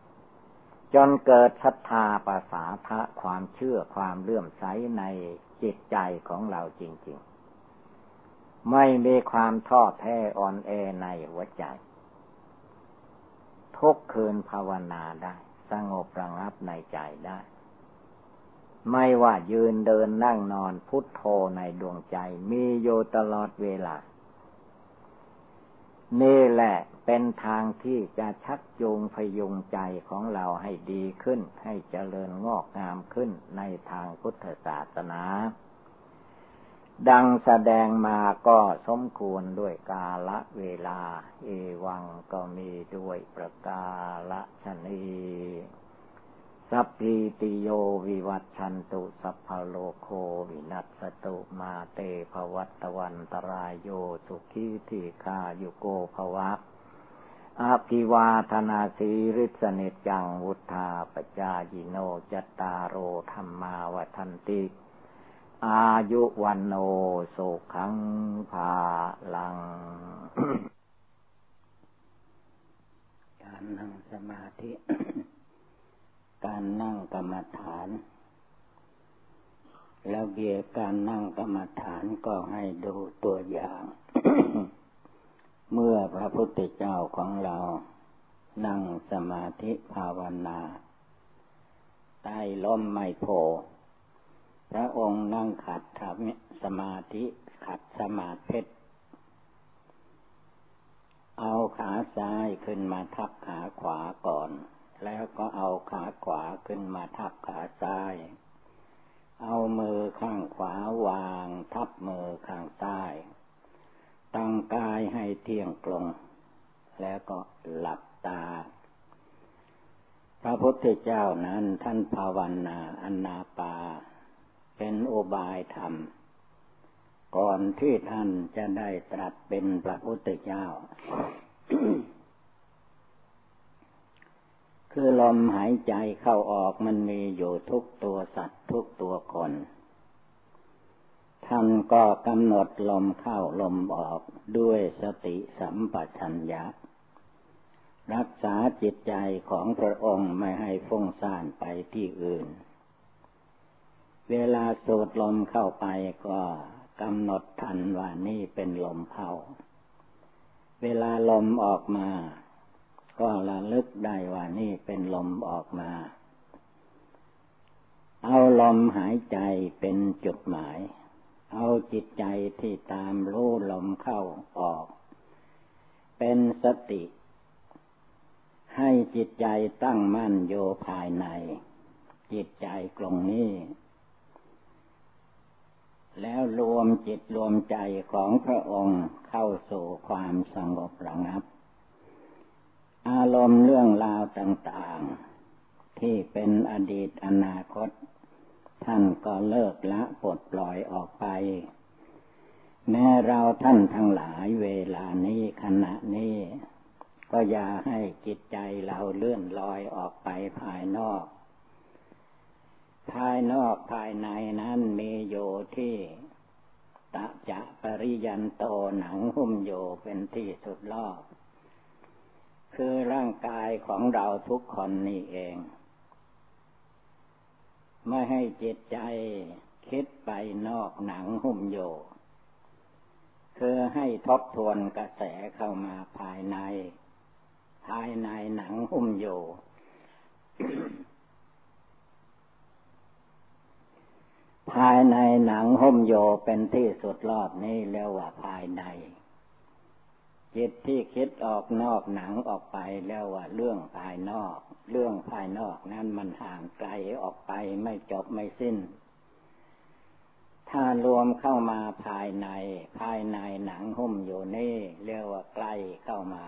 ๆ จนเกิดศรัทธาภาษาทะความเชื่อความเลื่อมใสในจิตใจของเราจริง ๆ ไม่มีความท้อแท้อ่อนแอในหัวใจ ทุกคืนภาวนาได้ สงบระงับในใจได้ ไม่ว่ายืนเดินนั่งนอนพุทโธในดวงใจ มีอยู่ตลอดเวลา นี่แหละเป็นทางที่จะชักจูงพยุงใจของเราให้ดีขึ้น ให้เจริญงอกงามขึ้นในทางพุทธศาสนา ดังแสดงมาก็สมควรด้วยกาละเวลา เอวังก็มีด้วยประกาละชนีสัพพิติโยวิวัตชันตุสัพพโลโควินัสตุมาเตภวัตวันตรายโยสุขีทีคายุโกภวะอาภิวาธนาสีริสเนจังวุธาปจายิโนจตารโอธรรมาวัันติ อายุวันโนสุขังภาลัง การนั่งสมาธิ การนั่งกรรมฐานแล้วเบียการนั่งกรรมฐานก็ให้ดูตัวอย่าง เมื่อพระพุทธเจ้าของเรา นั่งสมาธิภาวนาใต้ล้มไม่โพ พระองค์นั่งขัดทำสมาธิขัดสมาธิเอาขาซ้ายขึ้นมาทับขาขวาก่อน แล้วก็เอาขาขวาขึ้นมาทับขาซ้าย เอามือข้างขวาวางทับมือข้างซ้าย ตั้งกายให้เที่ยงตรง แล้วก็หลับตา พระพุทธเจ้านั้นท่านภาวนา อนาปา เป็นโอบายธรรม ก่อนที่ท่านจะได้ตรัสเป็นพระพุทธเจ้า คือลมหายใจเข้าออกมันมีอยู่ทุกตัวสัตว์ทุกตัวคน ท่านก็กำหนดลมเข้าลมออกด้วยสติสัมปชัญญะรักษาจิตใจของพระองค์ไม่ให้ฟุ้งซ่านไปที่อื่น เวลาสูดลมเข้าไปก็กำหนดทันว่านี่เป็นลมเข้า เวลาลมออกมา ก็ระลึกได้ว่านี่เป็นลมออกมา เอาลมหายใจเป็นจุดหมาย เอาจิตใจที่ตามรู้ลมเข้าออก เป็นสติ ให้จิตใจตั้งมั่นโยภายใน จิตใจกลงนี้ แล้วรวมจิตรวมใจของพระองค์เข้าสู่ความสงบระงับ อารมณ์เรื่องราวต่างๆ ที่เป็นอดีตอนาคต ท่านก็เลิกละปลดปล่อยออกไป แม้เราท่านทั้งหลายเวลานี้ขณะนี้ ก็อย่าให้จิตใจเราเลื่อนลอยออกไปภายนอก ภายนอกภายในนั้นมีโยที่ตะจะปริยันโตหนังหุ้มโยเป็นที่สุดรอบคือร่างกายของเราทุกคนนี่เอง ไม่ให้จิตใจคิดไปนอกหนังหุ้มโย คือให้ทบทวนกระแสเข้ามาภายใน ภายในหนังหุ้มโย ภายในหนังหุ้มโยเป็นที่สุดรอบนี้เรียกว่าภายใน จิตที่คิดออกนอกหนังออกไปแล้วว่าเรื่องภายนอก เรื่องภายนอกนั้นมันห่างไกลออกไปไม่จบไม่สิ้น ถ้ารวมเข้ามาภายใน ภายในหนังหุ้มอยู่นี่เรียกว่าใกล้เข้ามา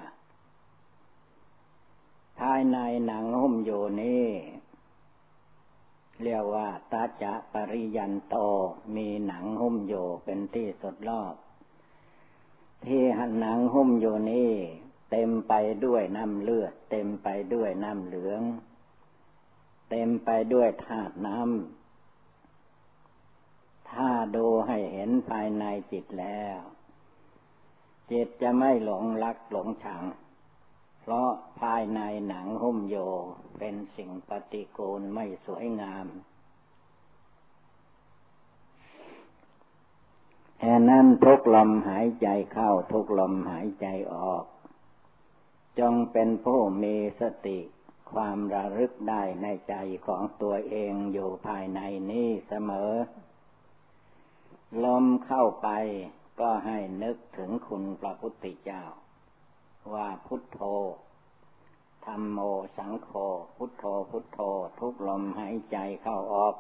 ภายในหนังหุ้มอยู่นี่ เรียกว่าตาจะปริยันโตมีหนังหุ้มอยู่เป็นที่สุดรอบ ที่หันหนังหุ้มอยู่นี่เต็มไปด้วยน้ำเลือด เต็มไปด้วยน้ำเหลือง เต็มไปด้วยธาตุน้ำถ้าดูให้เห็นภายในจิตแล้ว จิตจะไม่หลงรักหลงชัง เพราะภายในหนังหุ้มโยเป็นสิ่งปฏิกูลไม่สวยงามแค่นั้นทุกลมหายใจเข้าทุกลมหายใจออก จงเป็นผู้มีสติความระลึกได้ในใจของตัวเองอยู่ภายในนี้เสมอ ลมเข้าไปก็ให้นึกถึงคุณพระพุทธเจ้า ว่าพุทโธธรรมโมสังโฆพุทโธพุทโธ ทุกลมหายใจเข้าออก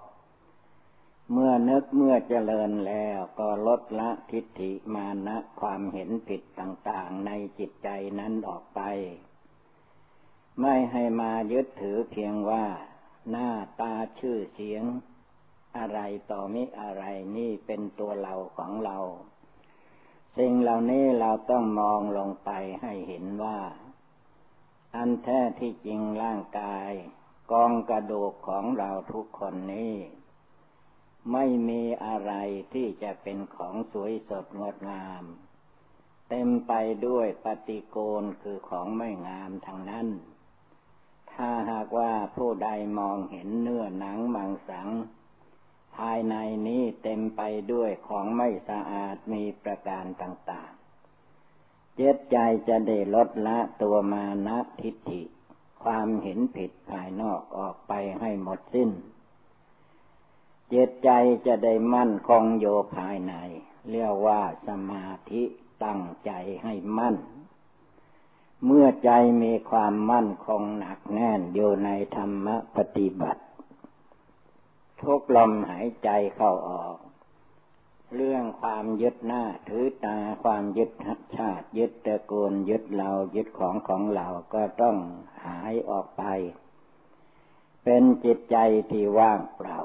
เมื่อนึกเมื่อเจริญแล้วก็ลดละทิฏฐิมานะความเห็นผิดต่างๆในจิตใจนั้นออกไป ไม่ให้มายึดถือเพียงว่า หน้าตาชื่อเสียง อะไรต่อมิอะไรนี่เป็นตัวเราของเรา สิ่งเหล่านี้เราต้องมองลงไปให้เห็นว่า อันแท้ที่จริงร่างกาย กองกระดูกของเราทุกคนนี้ ไม่มีอะไรที่จะเป็นของสวยสดงดงาม เต็มไปด้วยปฏิโกณคือของไม่งามทางนั้น ถ้าหากว่าผู้ใดมองเห็นเนื้อหนังมังสัง ภายในนี้เต็มไปด้วยของไม่สะอาดมีประการต่างๆ เจตใจจะได้ลดละตัวมานะทิฏฐิ ความเห็นผิดภายนอกออกไปให้หมดสิ้น เจตใจจะได้มั่นคงโยภายใน เรียกว่าสมาธิตั้งใจให้มั่น เมื่อใจมีความมั่นคงหนักแน่นอยู่ในธรรมปฏิบัติ ทุกลมหายใจเข้าออก เรื่องความยึดหน้าถือตาความยึดชาติยึดตระกูลยึดเรายึดของของเราก็ต้องหายออกไป เป็นจิตใจที่ว่างเปล่า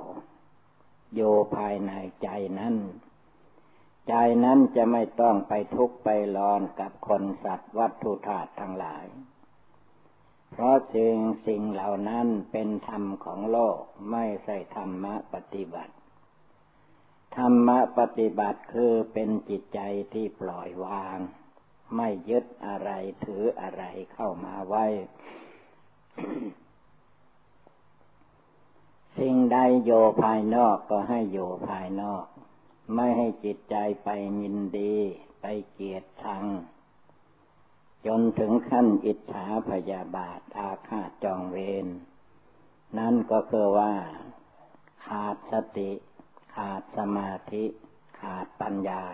โยภายในใจนั้น ใจนั้นจะไม่ต้องไปทุกข์ไปร้อนกับคนสัตว์วัตถุธาตุทั้งหลาย เพราะสิ่งสิ่งเหล่านั้นเป็นธรรมของโลกไม่ใช่ธรรมะปฏิบัติ ธรรมะปฏิบัติคือเป็นจิตใจที่ปล่อยวาง ไม่ยึดอะไรถืออะไรเข้ามาไว้ สิ่งใดโยภายนอกก็ให้โยภายนอก ไม่ให้จิตใจไปยินดี ไปเกียดชัง จนถึงขั้นอิจฉาพยาบาทอาฆาตจองเวรนั่นก็คือว่า ขาดสติ ขาดสมาธิ ขาดปัญญา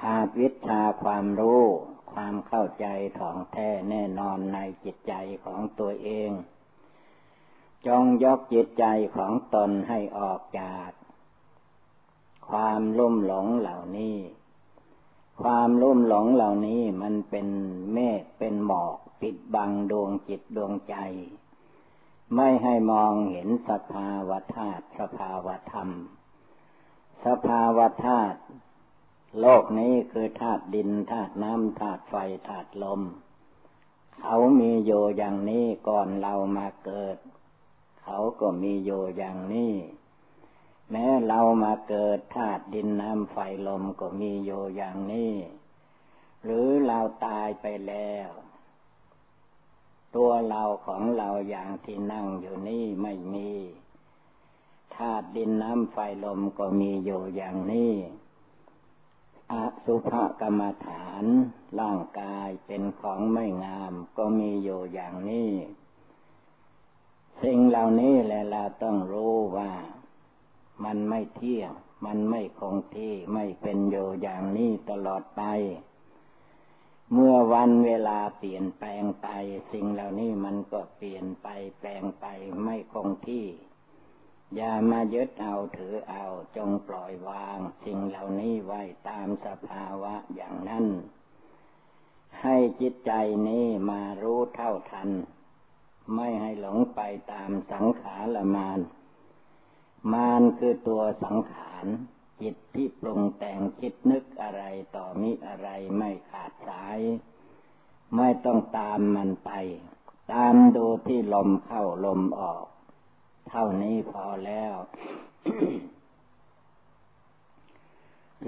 ขาดวิชาความรู้ ความเข้าใจถ่องแท้แน่นอนในจิตใจของตัวเอง จงยกจิตใจของตนให้ออกจาก ความลุ่มหลงเหล่านี้ ความลุ่มหลงเหล่านี้มันเป็นเมฆเป็นหมอกปิดบังดวงจิตดวงใจ ไม่ให้มองเห็นสภาวธาตุสภาวธรรม สภาวธาตุโลกนี้คือธาตุดินธาตุน้ำธาตุไฟธาตุลม เขามีอยู่อย่างนี้ก่อนเรามาเกิด เขาก็มีอยู่อย่างนี้ แม้เรามาเกิดธาตุดินน้ำไฟลมก็มีอยู่อย่างนี้ หรือเราตายไปแล้ว ตัวเราของเราอย่างที่นั่งอยู่นี่ไม่มีธาตุดินน้ำไฟลมก็มีอยู่อย่างนี้อสุภกรรมฐาน ร่างกายเป็นของไม่งามก็มีอยู่อย่างนี้ สิ่งเหล่านี้แหละเราต้องรู้ว่า มันไม่เที่ยง มันไม่คงที่ไม่เป็นอยู่อย่างนี้ตลอดไป เมื่อวันเวลาเปลี่ยนแปลงไป สิ่งเหล่านี้มันก็เปลี่ยนไปแปลงไปไม่คงที่ อย่ามายึดเอาถือเอาจงปล่อยวาง สิ่งเหล่านี้ไว้ตามสภาวะอย่างนั้น ให้จิตใจนี้มารู้เท่าทัน ไม่ให้หลงไปตามสังขารละมาน มานคือตัวสังขารจิตที่ปรุงแต่งคิดนึกอะไรต่อมิอะไรไม่ขาดสาย ไม่ต้องตามมันไป ตามดูที่ลมเข้าลมออก เท่านี้พอแล้ว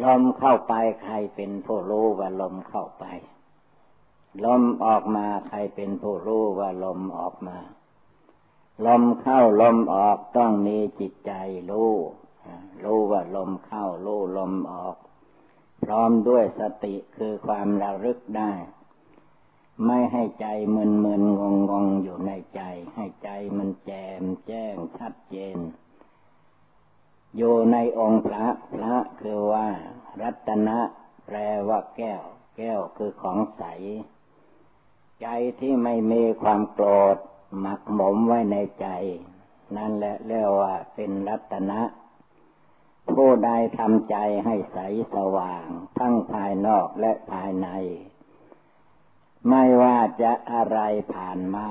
ลมเข้าไปใครเป็นผู้รู้ว่าลมเข้าไป ลมออกมาใครเป็นผู้รู้ว่าลมออกมา ลมเข้าลมออกต้องมีจิตใจรู้รู้ว่าลมเข้ารู้ลมออก พร้อมด้วยสติคือความระลึกได้ ไม่ให้ใจมึนมึนงงงงอยู่ในใจ ให้ใจมันแจมแจ้งชัดเจน อยู่ในองค์พระพระคือว่า รัตนะแปลว่าแก้ว แก้วคือของใส ใจที่ไม่มีความโกรธ หมักหมมไว้ในใจ นั่นแหละเรียกว่าเป็นรัตนะ ผู้ใดทำใจให้ใสสว่าง ทั้งภายนอกและภายใน ไม่ว่าจะอะไรผ่านมา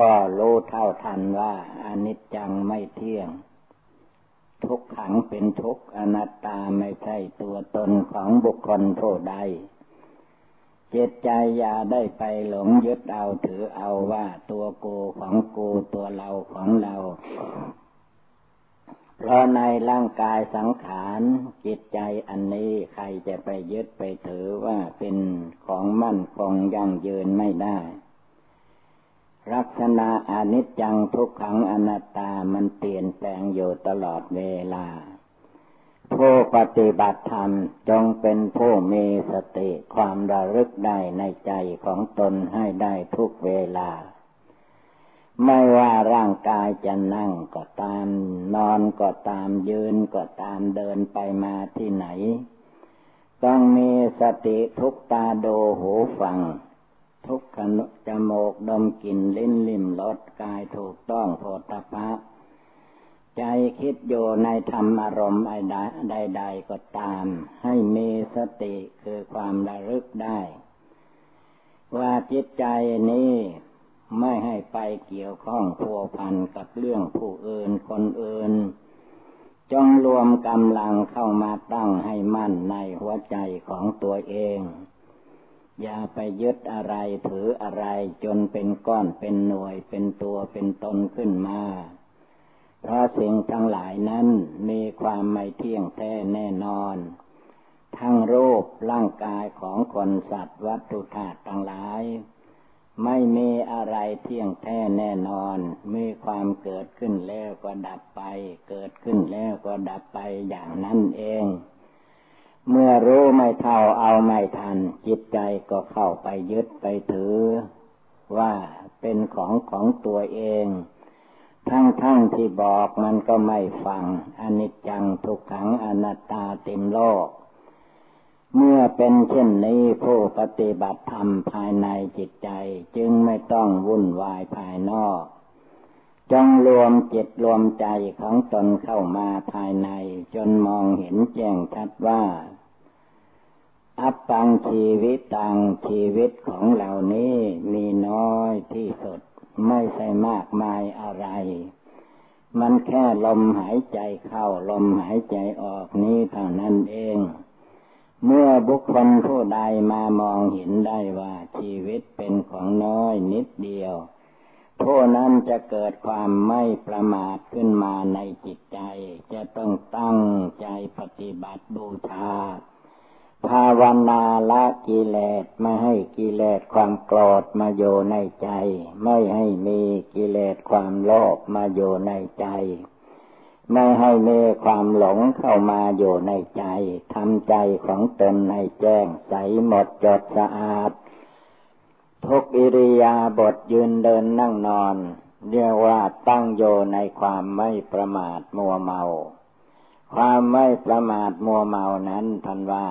ก็รู้เท่าทันว่าอนิจจังไม่เที่ยง ทุกขังเป็นทุกอนัตตาไม่ใช่ตัวตนของบุคคลผู้ใด จิตใจอย่าได้ไปหลงยึดเอาถือเอาว่าตัวกูของกูตัวเราของเรา เพราะในร่างกายสังขารจิตใจอันนี้ใครจะไปยึดไปถือว่าเป็นของมั่นคงยั่งยืนไม่ได้ลักษณะอนิจจังทุกขังอนัตตามันเปลี่ยนแปลงอยู่ตลอดเวลา ผู้ปฏิบัติธรรมจงเป็นผู้มีสติความระลึกได้ในใจของตนให้ได้ทุกเวลา ไม่ว่าร่างกายจะนั่งก็ตาม นอนก็ตามยืนก็ตามเดินไปมาที่ไหน ต้องมีสติทุกตาโดหูฟัง ทุกขนจมูกดมกลิ่นลิ้นลิ่มรสกายถูกต้องโพธพะ ใจคิดอยู่ในธรรมอารมณ์ใดๆก็ตาม ให้มีสติคือความระลึกได้ ว่าจิตใจนี้ไม่ให้ไปเกี่ยวข้องพัวพันกับเรื่องผู้อื่นคนอื่น จงรวมกำลังเข้ามาตั้งให้มั่นในหัวใจของตัวเอง อย่าไปยึดอะไรถืออะไรจนเป็นก้อนเป็นหน่วยเป็นตัวเป็นตนขึ้นมา เพราะสิ่งทั้งหลายนั้นมีความไม่เที่ยงแท้แน่นอน ทั้งรูปร่างกายของคนสัตว์วัตถุธาตุทั้งหลาย ไม่มีอะไรเที่ยงแท้แน่นอน มีความเกิดขึ้นแล้วก็ดับไป เกิดขึ้นแล้วก็ดับไปอย่างนั้นเองเมื่อรู้ไม่เท่าเอาไม่ทัน จิตใจก็เข้าไปยึดไปถือ ว่าเป็นของของตัวเอง ทั้งทั้งที่บอกมันก็ไม่ฟังอนิจจังทุกขังอนัตตาเต็มโลก เมื่อเป็นเช่นนี้ผู้ปฏิบัติธรรมภายในจิตใจ จึงไม่ต้องวุ่นวายภายนอก จงรวมจิตรวมใจของตนเข้ามาภายใน จนมองเห็นแจ้งชัดว่า อัปปังชีวิตตังชีวิตของเหล่านี้มีน้อยที่สุด ไม่ใช่มากมายอะไร มันแค่ลมหายใจเข้าลมหายใจออกนี้เท่านั้นเอง เมื่อบุคคลผู้ใดมามองเห็นได้ว่าชีวิตเป็นของน้อยนิดเดียวผู้นั้นจะเกิดความไม่ประมาทขึ้นมาในจิตใจ จะต้องตั้งใจปฏิบัติบูชา ภาวนาละกิเลสไม่ให้กิเลสความโกรธมาโยในใจ ไม่ให้มีกิเลสความโลภมาโยในใจ ไม่ให้มีความหลงเข้ามาอยู่ในใจทำใจของตนให้แจ้งใสหมดจดสะอาด ทุกอิริยาบถยืนเดินนั่งนอน เรียกว่าตั้งโยในความไม่ประมาทมัวเมา ความไม่ประมาทมัวเมานั้นทันว่า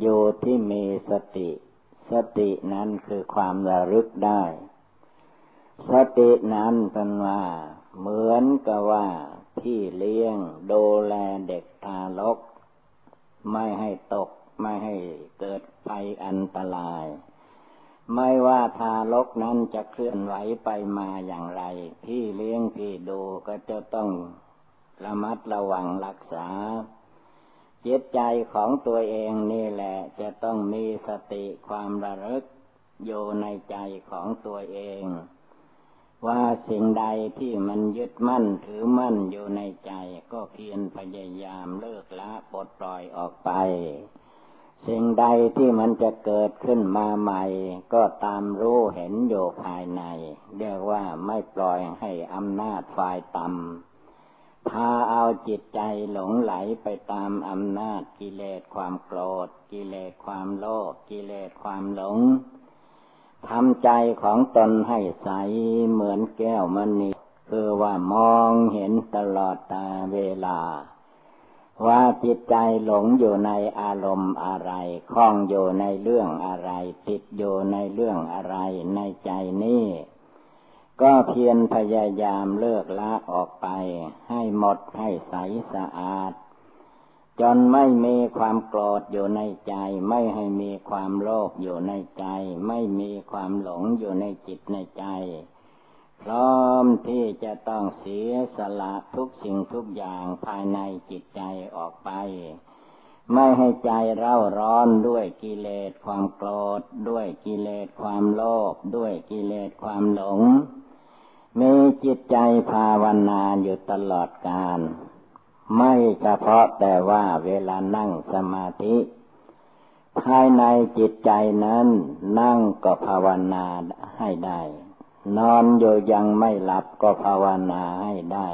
อยู่ที่มีสติ สตินั้นคือความระลึกได้ สตินั้นทันว่า เหมือนกับว่าพี่เลี้ยงดูแลเด็กทารก ไม่ให้ตกไม่ให้เกิดไฟอันตราย ไม่ว่าทารกนั้นจะเคลื่อนไหวไปมาอย่างไร พี่เลี้ยงพี่ดูก็จะต้องระมัดระวังรักษา จิตใจของตัวเองนี่แหละ จะต้องมีสติความระลึกอยู่ในใจของตัวเอง ว่าสิ่งใดที่มันยึดมั่นถือมั่นอยู่ในใจก็เพียรพยายามเลิกละปลดปล่อยออกไป สิ่งใดที่มันจะเกิดขึ้นมาใหม่ ก็ตามรู้เห็นอยู่ภายใน เรียกว่าไม่ปล่อยให้อำนาจฝ่ายต่ำ พาเอาจิตใจหลงไหลไปตามอำนาจกิเลสความโกรธ กิเลสความโลภกิเลสความหลงทำใจของตนให้ใสเหมือนแก้วมณีคือว่ามองเห็นตลอดตาเวลา ว่าจิตใจหลงอยู่ในอารมณ์อะไรคล้องอยู่ในเรื่องอะไร ติดอยู่ในเรื่องอะไรในใจนี้ ก็เพียรพยายามเลิกละออกไป ให้หมดให้ใสสะอาด จนไม่มีความโกรธอยู่ในใจ ไม่ให้มีความโลภอยู่ในใจ ไม่มีความหลงอยู่ในจิตในใจ พร้อมที่จะต้องเสียสละทุกสิ่งทุกอย่างภายในจิตใจออกไปไม่ให้ใจเร่าร้อนด้วยกิเลสความโกรธ ด้วยกิเลสความโลภด้วยกิเลสความหลง มีจิตใจภาวนาอยู่ตลอดกาลไม่เฉพาะแต่ว่าเวลานั่งสมาธิ ภายในจิตใจนั้น นั่งก็ภาวนาให้ได้ นอนอยู่ยังไม่หลับก็ภาวนาให้ได้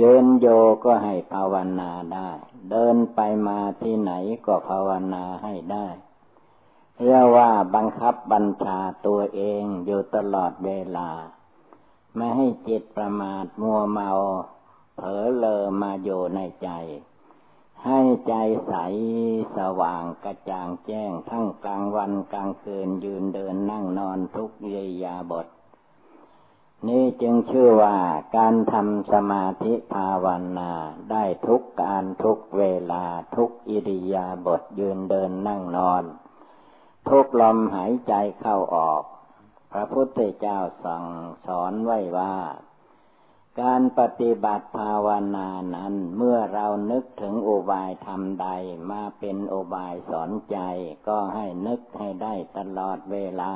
ยืนโยก็ให้ภาวนาได้ เดินไปมาที่ไหนก็ภาวนาให้ได้เรียกว่าบังคับบัญชาตัวเองอยู่ตลอดเวลา ไม่ให้จิตประมาทมัวเมาเผลอเลอมาอยู่ในใจ ให้ใจใสสว่างกระจ่างแจ้งทั้งกลางวันกลางคืนยืนเดินนั่งนอนทุกเยียาบท นี่จึงชื่อว่าการทำสมาธิภาวนาได้ทุกการทุกเวลาทุกอิริยาบถยืนเดินนั่งนอน ทุกลมหายใจเข้าออก พระพุทธเจ้าสั่งสอนไว้ว่า การปฏิบัติภาวนานั้นเมื่อเรานึกถึงอุบายธรรมใดมาเป็นอุบายสอนใจ ก็ให้นึกให้ได้ตลอดเวลา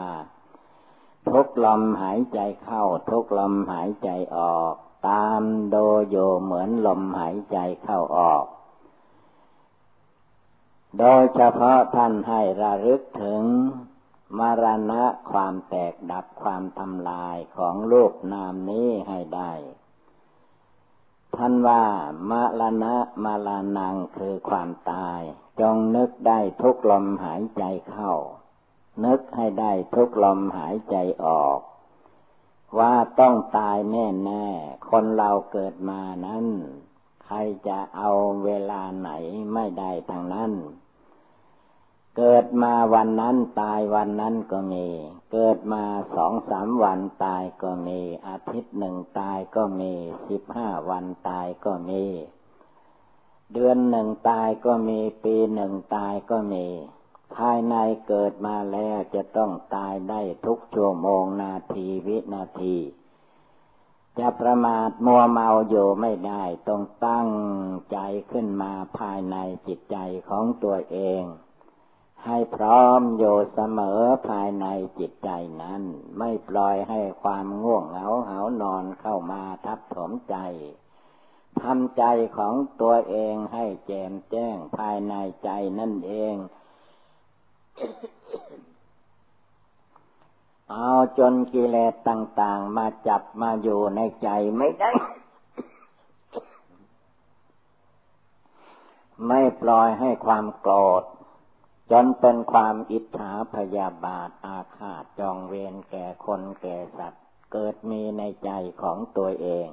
ทุกลมหายใจเข้า ทุกลมหายใจออก ตามโดโยเหมือนลมหายใจเข้าออกโดยเฉพาะท่านให้ระลึกถึง มรณะความแตกดับความทำลายของรูปนามนี้ให้ได้ ท่านว่ามรณะมาลานังคือความตาย จงนึกได้ทุกลมหายใจเข้า นึกให้ได้ทุกลมหายใจออก ว่าต้องตายแน่แน่คนเราเกิดมานั้น ใครจะเอาเวลาไหนไม่ได้ทางนั้น เกิดมาวันนั้นตายวันนั้นก็มี เกิดมาสองสามวันตายก็มี อาทิตย์หนึ่งตายก็มีสิบห้าวันตายก็มี เดือนหนึ่งตายก็มีปีหนึ่งตายก็มี ภายในเกิดมาแล้วจะต้องตายได้ทุกชั่วโมงนาทีวินาทีจะประมาทมัวเมาอยู่ไม่ได้ ต้องตั้งใจขึ้นมาภายในจิตใจของตัวเอง ให้พร้อมโยเสมอภายในจิตใจนั้น ไม่ปล่อยให้ความง่วงเหงาเหานอนเข้ามาทับถมใจทำใจของตัวเองให้แจ่มแจ้งภายในใจนั่นเอง เอาจนกิเลสต่างๆมาจับมาอยู่ในใจไม่ได้ไม่ปล่อยให้ความโกรธ จนเป็นความอิจฉาพยาบาทอาฆาตจองเวรแก่คนแก่สัตว์ เกิดมีในใจของตัวเอง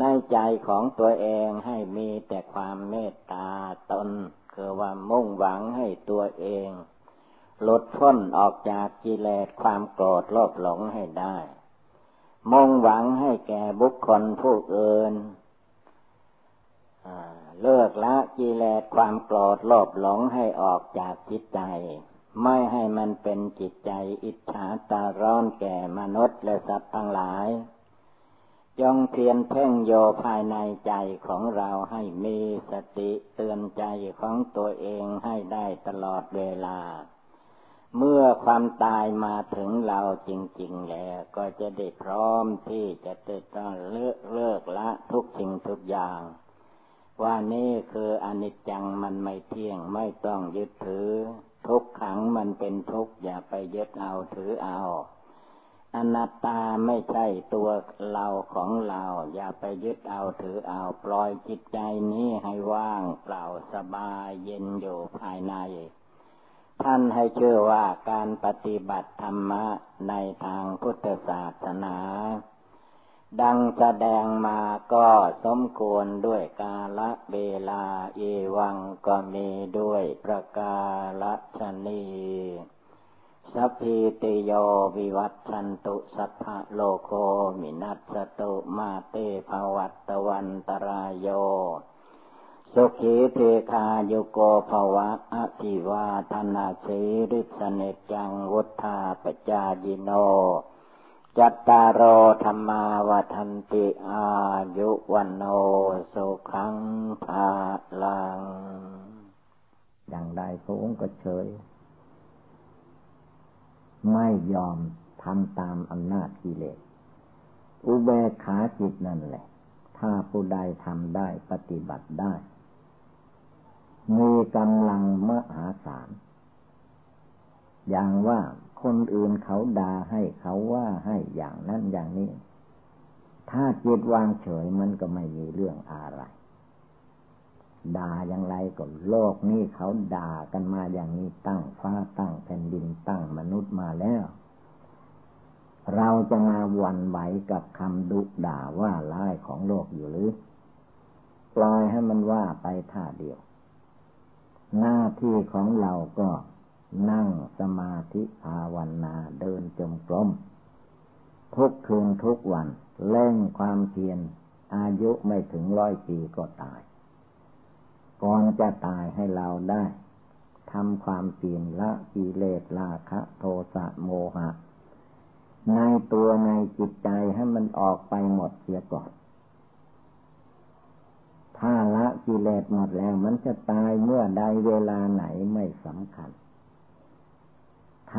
ในใจของตัวเองให้มีแต่ความเมตตาตน คือว่ามุ่งหวังให้ตัวเองหลุดพ้นออกจากกิเลสความโกรธโลภหลงให้ได้ มุ่งหวังให้แก่บุคคลผู้อื่น เลิกละกิเลสความโกรธโลภหลงให้ออกจากจิตใจ ไม่ให้มันเป็นจิตใจอิจฉาตาร้อนแก่มนุษย์และสัตว์ทั้งหลาย จงเพียรเพ่งโยภายในใจของเราให้มีสติเตือนใจของตัวเองให้ได้ตลอดเวลา เมื่อความตายมาถึงเราจริง ๆ แล้วก็จะได้พร้อมที่จะติดต้อเลิกเลิกละทุกสิ่งทุกอย่าง ว่านี่คืออนิจจังมันไม่เที่ยงไม่ต้องยึดถือ ทุกขังมันเป็นทุกข์อย่าไปยึดเอาถือเอา อนัตตาไม่ใช่ตัวเราของเรา อย่าไปยึดเอาถือเอาปล่อยจิตใจนี้ให้ว่างเปล่าสบายเย็นอยู่ภายใน ท่านให้เชื่อว่าการปฏิบัติธรรมะในทางพุทธศาสนา ดังแสดงมาก็สมควรด้วยกาละเวลาเอวังก็มีด้วยประกาละชนีสัพพิติโยวิวัตชันตุสัพพะโลโคมินัสตุมาเตภวัตตวันตรายโย สุขีเทคาโยโกภวะอภิวาธนาสีริสเนจังวุธาปจายิโน จัตตารโอธรรมาวทันติอายุวันโนสุขังภาลัง อย่างใดพระองค์ก็เฉย ไม่ยอมทำตามอำนาจกิเลส อุเบกขาจิตนั่นแหละ ถ้าผู้ใดทำได้ปฏิบัติได้ มีกำลังมหาศาลอย่างว่า คนอื่นเขาด่าให้เขาว่าให้อย่างนั้นอย่างนี้ ถ้าจิตวางเฉยมันก็ไม่มีเรื่องอะไร ด่าอย่างไรก็โลกนี้เขาด่ากันมาอย่างนี้ตั้งฟ้าตั้งแผ่นดินตั้งมนุษย์มาแล้ว เราจะมาวันไหวกับคำดุด่าว่าร้ายของโลกอยู่หรือ ปล่อยให้มันว่าไปท่าเดียว หน้าที่ของเราก็ นั่งสมาธิภาวนาเดินจงกรมทุกคืนทุกวันเล่งความเพียรอายุไม่ถึงร้อยปีก็ตาย ก่อนจะตายให้เราได้ทำความเปลี่ยนละกิเลสราคะโทสะโมหะ ในตัวในจิตใจให้มันออกไปหมดเสียก่อน ถ้าละกิเลสหมดแล้วมันจะตายเมื่อใดเวลาไหนไม่สำคัญ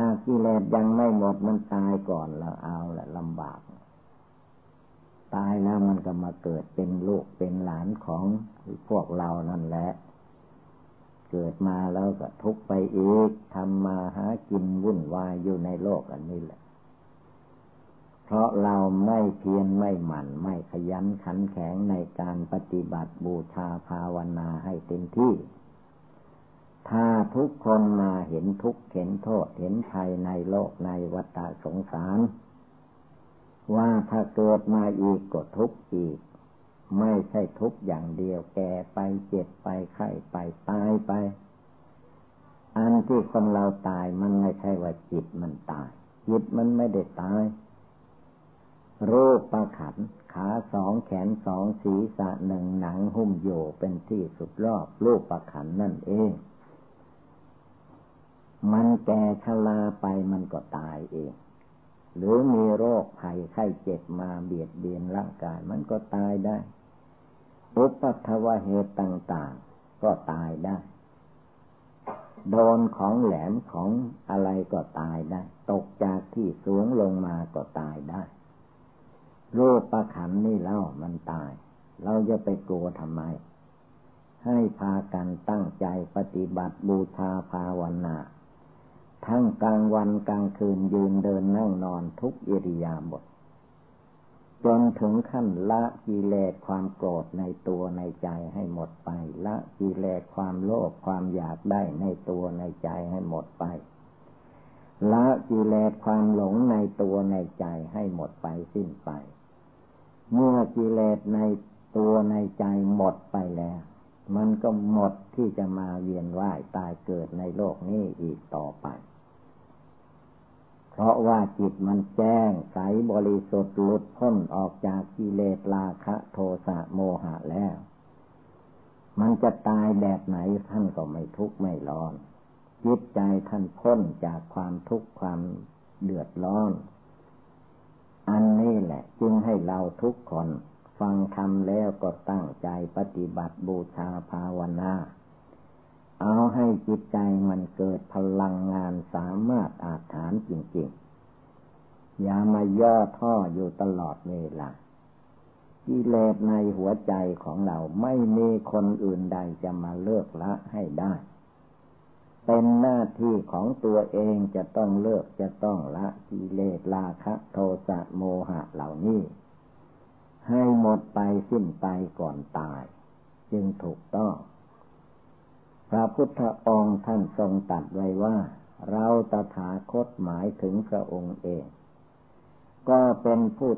ถ้ากิเลสยังไม่หมดมันตายก่อนแล้วเอาละลำบาก ตายแล้วมันก็มาเกิดเป็นลูกเป็นหลานของพวกเรานั่นแหละ เกิดมาแล้วก็ทุกไปอีกทำมาหากินวุ่นวายอยู่ในโลกอันนี้แหละ เพราะเราไม่เพียรไม่หมั่นไม่ขยันขันแข็งในการปฏิบัติบูชาภาวนาให้เต็มที่ ถ้าทุกคนมาเห็นทุกเห็นโทษเห็นภัยในโลกในวัฏสงสาร ว่าถ้าเกิดมาอีกก็ทุกข์อีก ไม่ใช่ทุกข์อย่างเดียวแก่ไปเจ็บไปไข้ไปตายไป อันที่คนเราตายมันไม่ใช่ว่าจิตมันตาย จิตมันไม่ได้ตายรูปประขันขาสองแขนสองศีรษะหนึ่งหนังหุ้มโยเป็นที่สุดรอบรูปประขันนั่นเอง มันแก่ชราไปมันก็ตายเอง หรือมีโรคภัยไข้เจ็บมาเบียดเบียนร่างกาย มันก็ตายได้อุปัตวเหตุต่างๆ ก็ตายได้ โดนของแหลมของอะไรก็ตายได้ ตกจากที่สูงลงมาก็ตายได้ รูปประขันนี่แล้วมันตาย เราจะไปกลัวทำไม ให้พากันตั้งใจปฏิบัติบูชาภาวนา ทั้งกลางวันกลางคืนยืนเดินนั่งนอนทุกอิริยาบถจนถึงขั้นละกิเลสความโกรธในตัวในใจให้หมดไป ละกิเลสความโลภความอยากได้ในตัวในใจให้หมดไป ละกิเลสความหลงในตัวในใจให้หมดไปสิ้นไป เมื่อกิเลสในตัวในใจหมดไปแล้ว มันก็หมดที่จะมาเวียนว่ายตายเกิดในโลกนี้อีกต่อไป เพราะว่าจิตมันแจ้งใสบริสุทธิ์หลุดพ้นออกจากกิเลสราคะโทสะโมหะแล้ว มันจะตายแบบไหนท่านก็ไม่ทุกข์ไม่ร้อนจิตใจท่านพ้นจากความทุกข์ความเดือดร้อน อันนี้แหละ จึงให้เราทุกคน ฟังธรรมแล้วก็ตั้งใจปฏิบัติบูชาภาวนา เอาให้จิตใจมันเกิดพลังงานสามารถอาถานจริง ๆ อย่ามาย่อท่ออยู่ตลอดเวลากิเลสในหัวใจของเราไม่มีคนอื่นใดจะมาเลิกละให้ได้ เป็นหน้าที่ของตัวเองจะต้องเลิกจะต้องละกิเลสราคะโทสะโมหะเหล่านี้ ให้หมดไปสิ้นไปก่อนตาย จึงถูกต้อง พระพุทธองค์ท่านทรงตัดไว้ว่า เราตถาคตหมายถึงพระองค์เอง ก็เป็นผู้